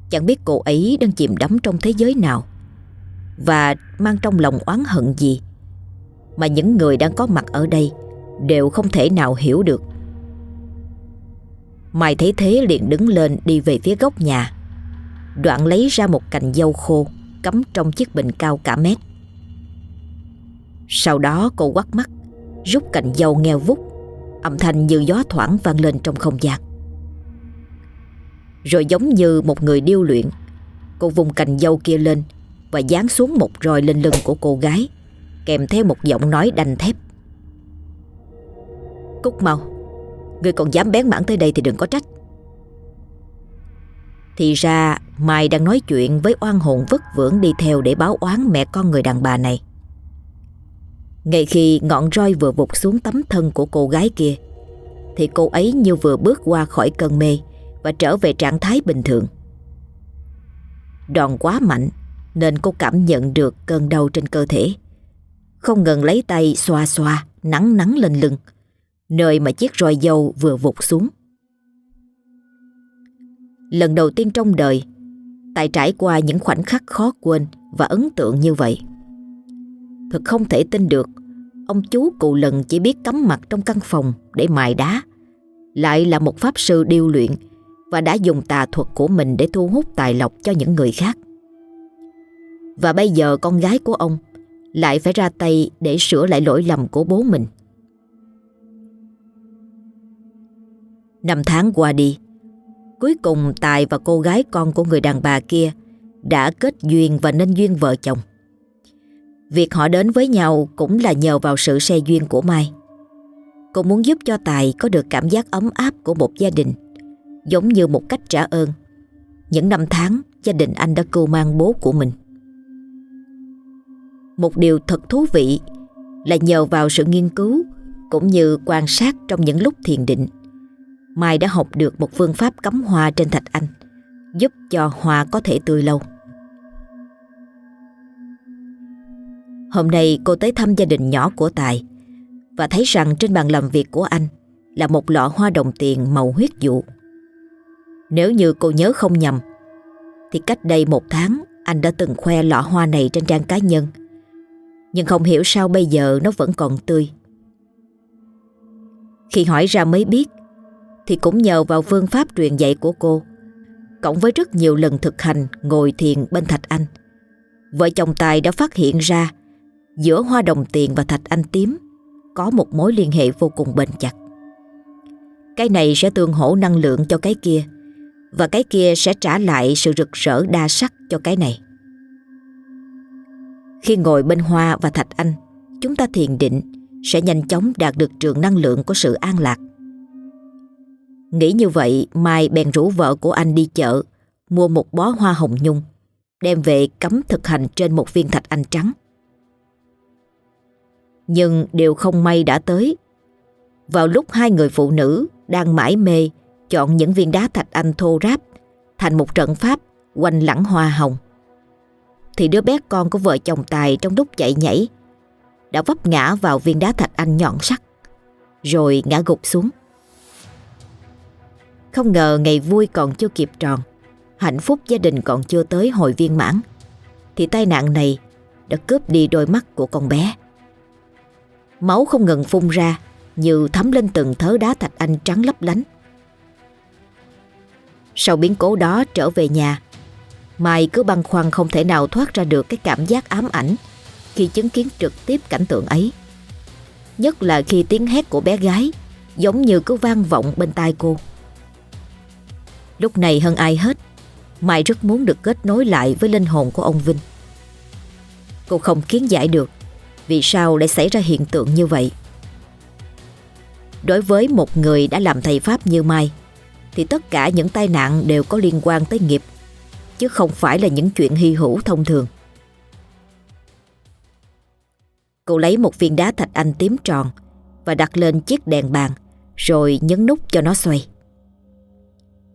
Chẳng biết cô ấy đang chìm đắm trong thế giới nào Và mang trong lòng oán hận gì Mà những người đang có mặt ở đây Đều không thể nào hiểu được. Mai thấy thế liền đứng lên đi về phía góc nhà. Đoạn lấy ra một cành dâu khô, Cắm trong chiếc bình cao cả mét. Sau đó cô quắt mắt, Rút cành dâu ngheo vút, Âm thanh như gió thoảng vang lên trong không gian. Rồi giống như một người điêu luyện, Cô vùng cành dâu kia lên Và dán xuống một roi lên lưng của cô gái, Kèm theo một giọng nói đanh thép. Cúc mau Ngươi còn dám bén mảng tới đây thì đừng có trách. Thì ra Mai đang nói chuyện với oan hồn vất vưởng đi theo để báo oán mẹ con người đàn bà này. Ngay khi ngọn roi vừa vụt xuống tấm thân của cô gái kia, Thì cô ấy như vừa bước qua khỏi cơn mê Và trở về trạng thái bình thường. Đòn quá mạnh Nên cô cảm nhận được cơn đau trên cơ thể. Không ngừng lấy tay xoa xoa, Nắng nắng lên lưng, Nơi mà chiếc roi dâu vừa vụt xuống. Lần đầu tiên trong đời Tại trải qua những khoảnh khắc khó quên Và ấn tượng như vậy. Thật không thể tin được, Ông chú cụ lần chỉ biết cắm mặt trong căn phòng Để mài đá. Lại là một pháp sư điêu luyện Và đã dùng tà thuật của mình Để thu hút tài lộc cho những người khác. Và bây giờ con gái của ông Lại phải ra tay để sửa lại lỗi lầm của bố mình. Năm tháng qua đi Cuối cùng Tài và cô gái con của người đàn bà kia Đã kết duyên và nên duyên vợ chồng. Việc họ đến với nhau cũng là nhờ vào sự xe duyên của Mai. Cô muốn giúp cho Tài có được cảm giác ấm áp của một gia đình, Giống như một cách trả ơn. Những năm tháng, gia đình anh đã cưu mang bố của mình. Một điều thật thú vị là nhờ vào sự nghiên cứu cũng như quan sát trong những lúc thiền định Mai đã học được một phương pháp cắm hoa trên thạch anh, giúp cho hoa có thể tươi lâu. Hôm nay cô tới thăm gia đình nhỏ của Tài và thấy rằng trên bàn làm việc của anh là một lọ hoa đồng tiền màu huyết dụ. Nếu như cô nhớ không nhầm, thì cách đây một tháng anh đã từng khoe lọ hoa này trên trang cá nhân nhưng không hiểu sao bây giờ nó vẫn còn tươi. Khi hỏi ra mới biết thì cũng nhờ vào phương pháp truyền dạy của cô. Cộng với rất nhiều lần thực hành, ngồi thiền bên thạch anh. Vợ chồng tài đã phát hiện ra, giữa hoa đồng tiền và thạch anh tím, có một mối liên hệ vô cùng bền chặt. Cái này sẽ tương hỗ năng lượng cho cái kia, và cái kia sẽ trả lại sự rực rỡ đa sắc cho cái này. Khi ngồi bên hoa và thạch anh, chúng ta thiền định sẽ nhanh chóng đạt được trường năng lượng của sự an lạc. Nghĩ như vậy, Mai bèn rủ vợ của anh đi chợ, Mua một bó hoa hồng nhung, Đem về cấm thực hành trên một viên thạch anh trắng. Nhưng điều không may đã tới. Vào lúc hai người phụ nữ đang mãi mê Chọn những viên đá thạch anh thô ráp Thành một trận pháp quanh lẳng hoa hồng, Thì đứa bé con của vợ chồng Tài trong lúc chạy nhảy Đã vấp ngã vào viên đá thạch anh nhọn sắc Rồi ngã gục xuống không ngờ ngày vui còn chưa kịp tròn, Hạnh phúc gia đình còn chưa tới hồi viên mãn. Thì tai nạn này đã cướp đi đôi mắt của con bé. Máu không ngừng phun ra, Như thấm lên từng thớ đá thạch anh trắng lấp lánh. Sau biến cố đó trở về nhà, Mai cứ băn khoăn không thể nào thoát ra được cái cảm giác ám ảnh Khi chứng kiến trực tiếp cảnh tượng ấy. Nhất là khi tiếng hét của bé gái Giống như cứ vang vọng bên tai cô. Lúc này hơn ai hết, Mai rất muốn được kết nối lại với linh hồn của ông Vinh. Cô không kiến giải được Vì sao lại xảy ra hiện tượng như vậy. Đối với một người đã làm thầy Pháp như Mai, Thì tất cả những tai nạn đều có liên quan tới nghiệp, Chứ không phải là những chuyện hy hữu thông thường. Cô lấy một viên đá thạch anh tím tròn Và đặt lên chiếc đèn bàn, Rồi nhấn nút cho nó xoay.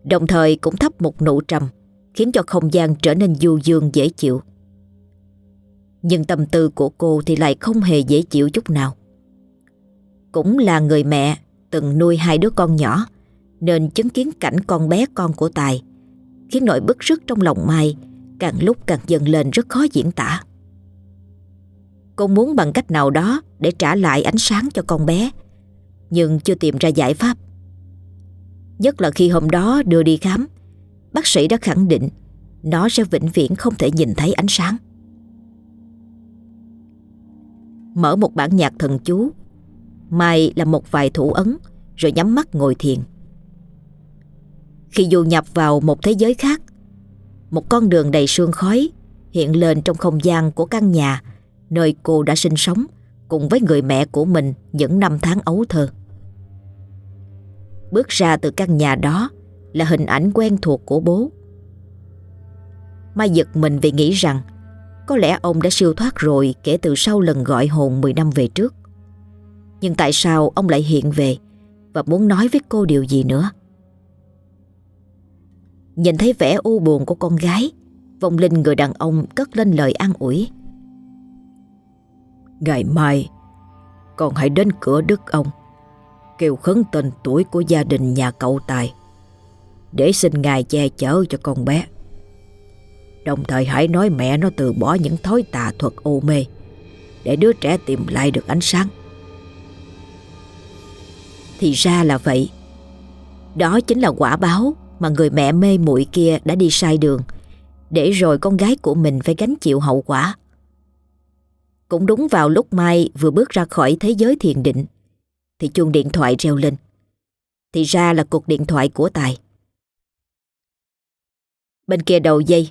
Đồng thời cũng thắp một nụ trầm, Khiến cho không gian trở nên du dương dễ chịu Nhưng tâm tư của cô thì lại không hề dễ chịu chút nào. Cũng là người mẹ, từng nuôi hai đứa con nhỏ, nên chứng kiến cảnh con bé con của Tài khiến nỗi bức rứt trong lòng Mai càng lúc càng dần lên rất khó diễn tả. Cô muốn bằng cách nào đó để trả lại ánh sáng cho con bé, nhưng chưa tìm ra giải pháp. Nhất là khi hôm đó đưa đi khám, bác sĩ đã khẳng định nó sẽ vĩnh viễn không thể nhìn thấy ánh sáng. Mở một bản nhạc thần chú, Mai làm một vài thủ ấn, Rồi nhắm mắt ngồi thiền Khi du nhập vào một thế giới khác, Một con đường đầy sương khói Hiện lên trong không gian của căn nhà Nơi cô đã sinh sống Cùng với người mẹ của mình Những năm tháng ấu thơ Bước ra từ căn nhà đó Là hình ảnh quen thuộc của bố. Mai giật mình vì nghĩ rằng Có lẽ ông đã siêu thoát rồi Kể từ sau lần gọi hồn 10 năm về trước. Nhưng tại sao ông lại hiện về Và muốn nói với cô điều gì nữa? Nhìn thấy vẻ u buồn của con gái, Vong linh người đàn ông cất lên lời an ủi. Ngày mai, Con hãy đến cửa đức ông. Kêu khấn tên tuổi của gia đình nhà cậu Tài Để xin ngài che chở cho con bé Đồng thời hãy nói mẹ nó từ bỏ những thói tà thuật ô mê Để đứa trẻ tìm lại được ánh sáng thì ra là vậy. Đó chính là quả báo mà người mẹ mê muội kia đã đi sai đường, để rồi con gái của mình phải gánh chịu hậu quả. Cũng đúng vào lúc Mai vừa bước ra khỏi thế giới thiền định, thì chuông điện thoại reo lên. Thì ra là cuộc điện thoại của Tài. Bên kia đầu dây,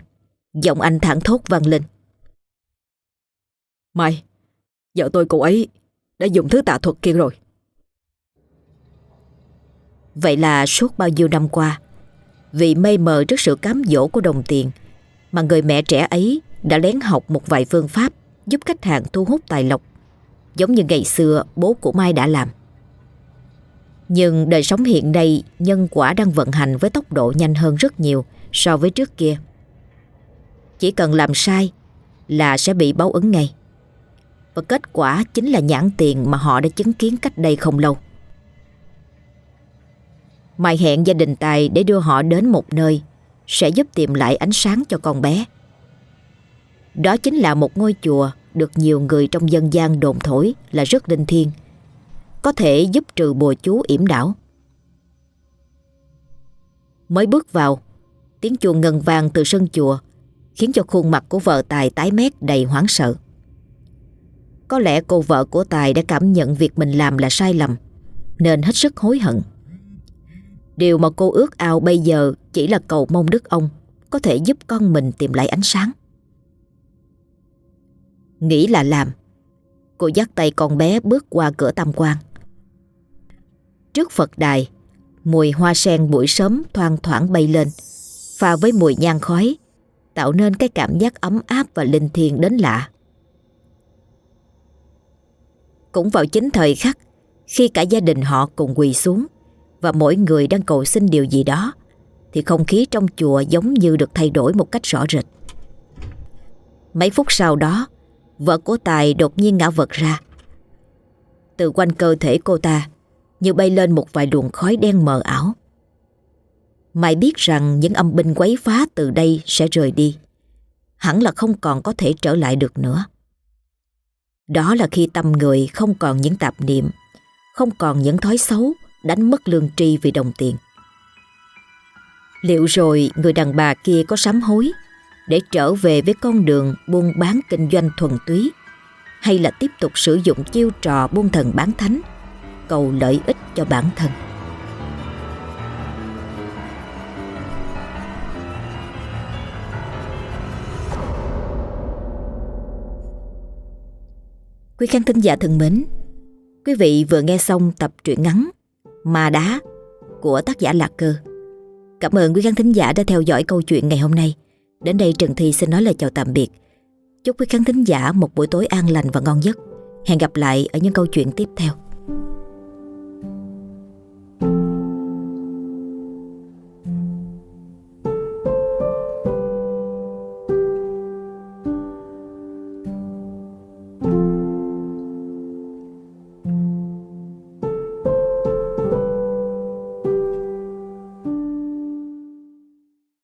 giọng anh thẳng thốt vang lên. Mai, vợ tôi cô ấy đã dùng thứ tà thuật kia rồi. Vậy là suốt bao nhiêu năm qua Vì mây mờ trước sự cám dỗ của đồng tiền Mà người mẹ trẻ ấy đã lén học một vài phương pháp Giúp khách hàng thu hút tài lộc Giống như ngày xưa bố của Mai đã làm nhưng đời sống hiện nay Nhân quả đang vận hành với tốc độ nhanh hơn rất nhiều So với trước kia. Chỉ cần làm sai Là sẽ bị báo ứng ngay. Và kết quả chính là nhãn tiền Mà họ đã chứng kiến cách đây không lâu. Mai hẹn gia đình Tài để đưa họ đến một nơi sẽ giúp tìm lại ánh sáng cho con bé. Đó chính là một ngôi chùa được nhiều người trong dân gian đồn thổi là rất linh thiêng, có thể giúp trừ bùa chú yểm đảo. Mới bước vào, tiếng chuông ngân vang từ sân chùa khiến cho khuôn mặt của vợ Tài tái mét đầy hoảng sợ. Có lẽ cô vợ của Tài đã cảm nhận việc mình làm là sai lầm, nên hết sức hối hận. Điều mà cô ước ao bây giờ chỉ là cầu mong Đức ông có thể giúp con mình tìm lại ánh sáng. Nghĩ là làm. Cô dắt tay con bé bước qua cửa tam quan. Trước Phật đài, mùi hoa sen buổi sớm thoang thoảng bay lên, pha với mùi nhang khói, tạo nên cái cảm giác ấm áp và linh thiêng đến lạ. Cũng vào chính thời khắc, khi cả gia đình họ cùng quỳ xuống, và mỗi người đang cầu xin điều gì đó thì không khí trong chùa giống như được thay đổi một cách rõ rệt. Mấy phút sau đó, vợ của Tài đột nhiên ngã vật ra. Từ quanh cơ thể cô ta như bay lên một vài luồng khói đen mờ ảo. Mai biết rằng những âm binh quấy phá từ đây sẽ rời đi. Hẳn là không còn có thể trở lại được nữa. Đó là khi tâm người không còn những tạp niệm, không còn những thói xấu đánh mất lương tri vì đồng tiền. Liệu rồi người đàn bà kia có sám hối để trở về với con đường buôn bán kinh doanh thuần túy hay là tiếp tục sử dụng chiêu trò buôn thần bán thánh cầu lợi ích cho bản thân. Quý khán thính giả thân mến, quý vị vừa nghe xong tập truyện ngắn Ma Đá của tác giả Lạc Cơ. Cảm ơn quý khán thính giả đã theo dõi câu chuyện ngày hôm nay. Đến đây Trần Thi xin nói lời chào tạm biệt. Chúc quý khán thính giả một buổi tối an lành và ngon giấc. Hẹn gặp lại ở những câu chuyện tiếp theo.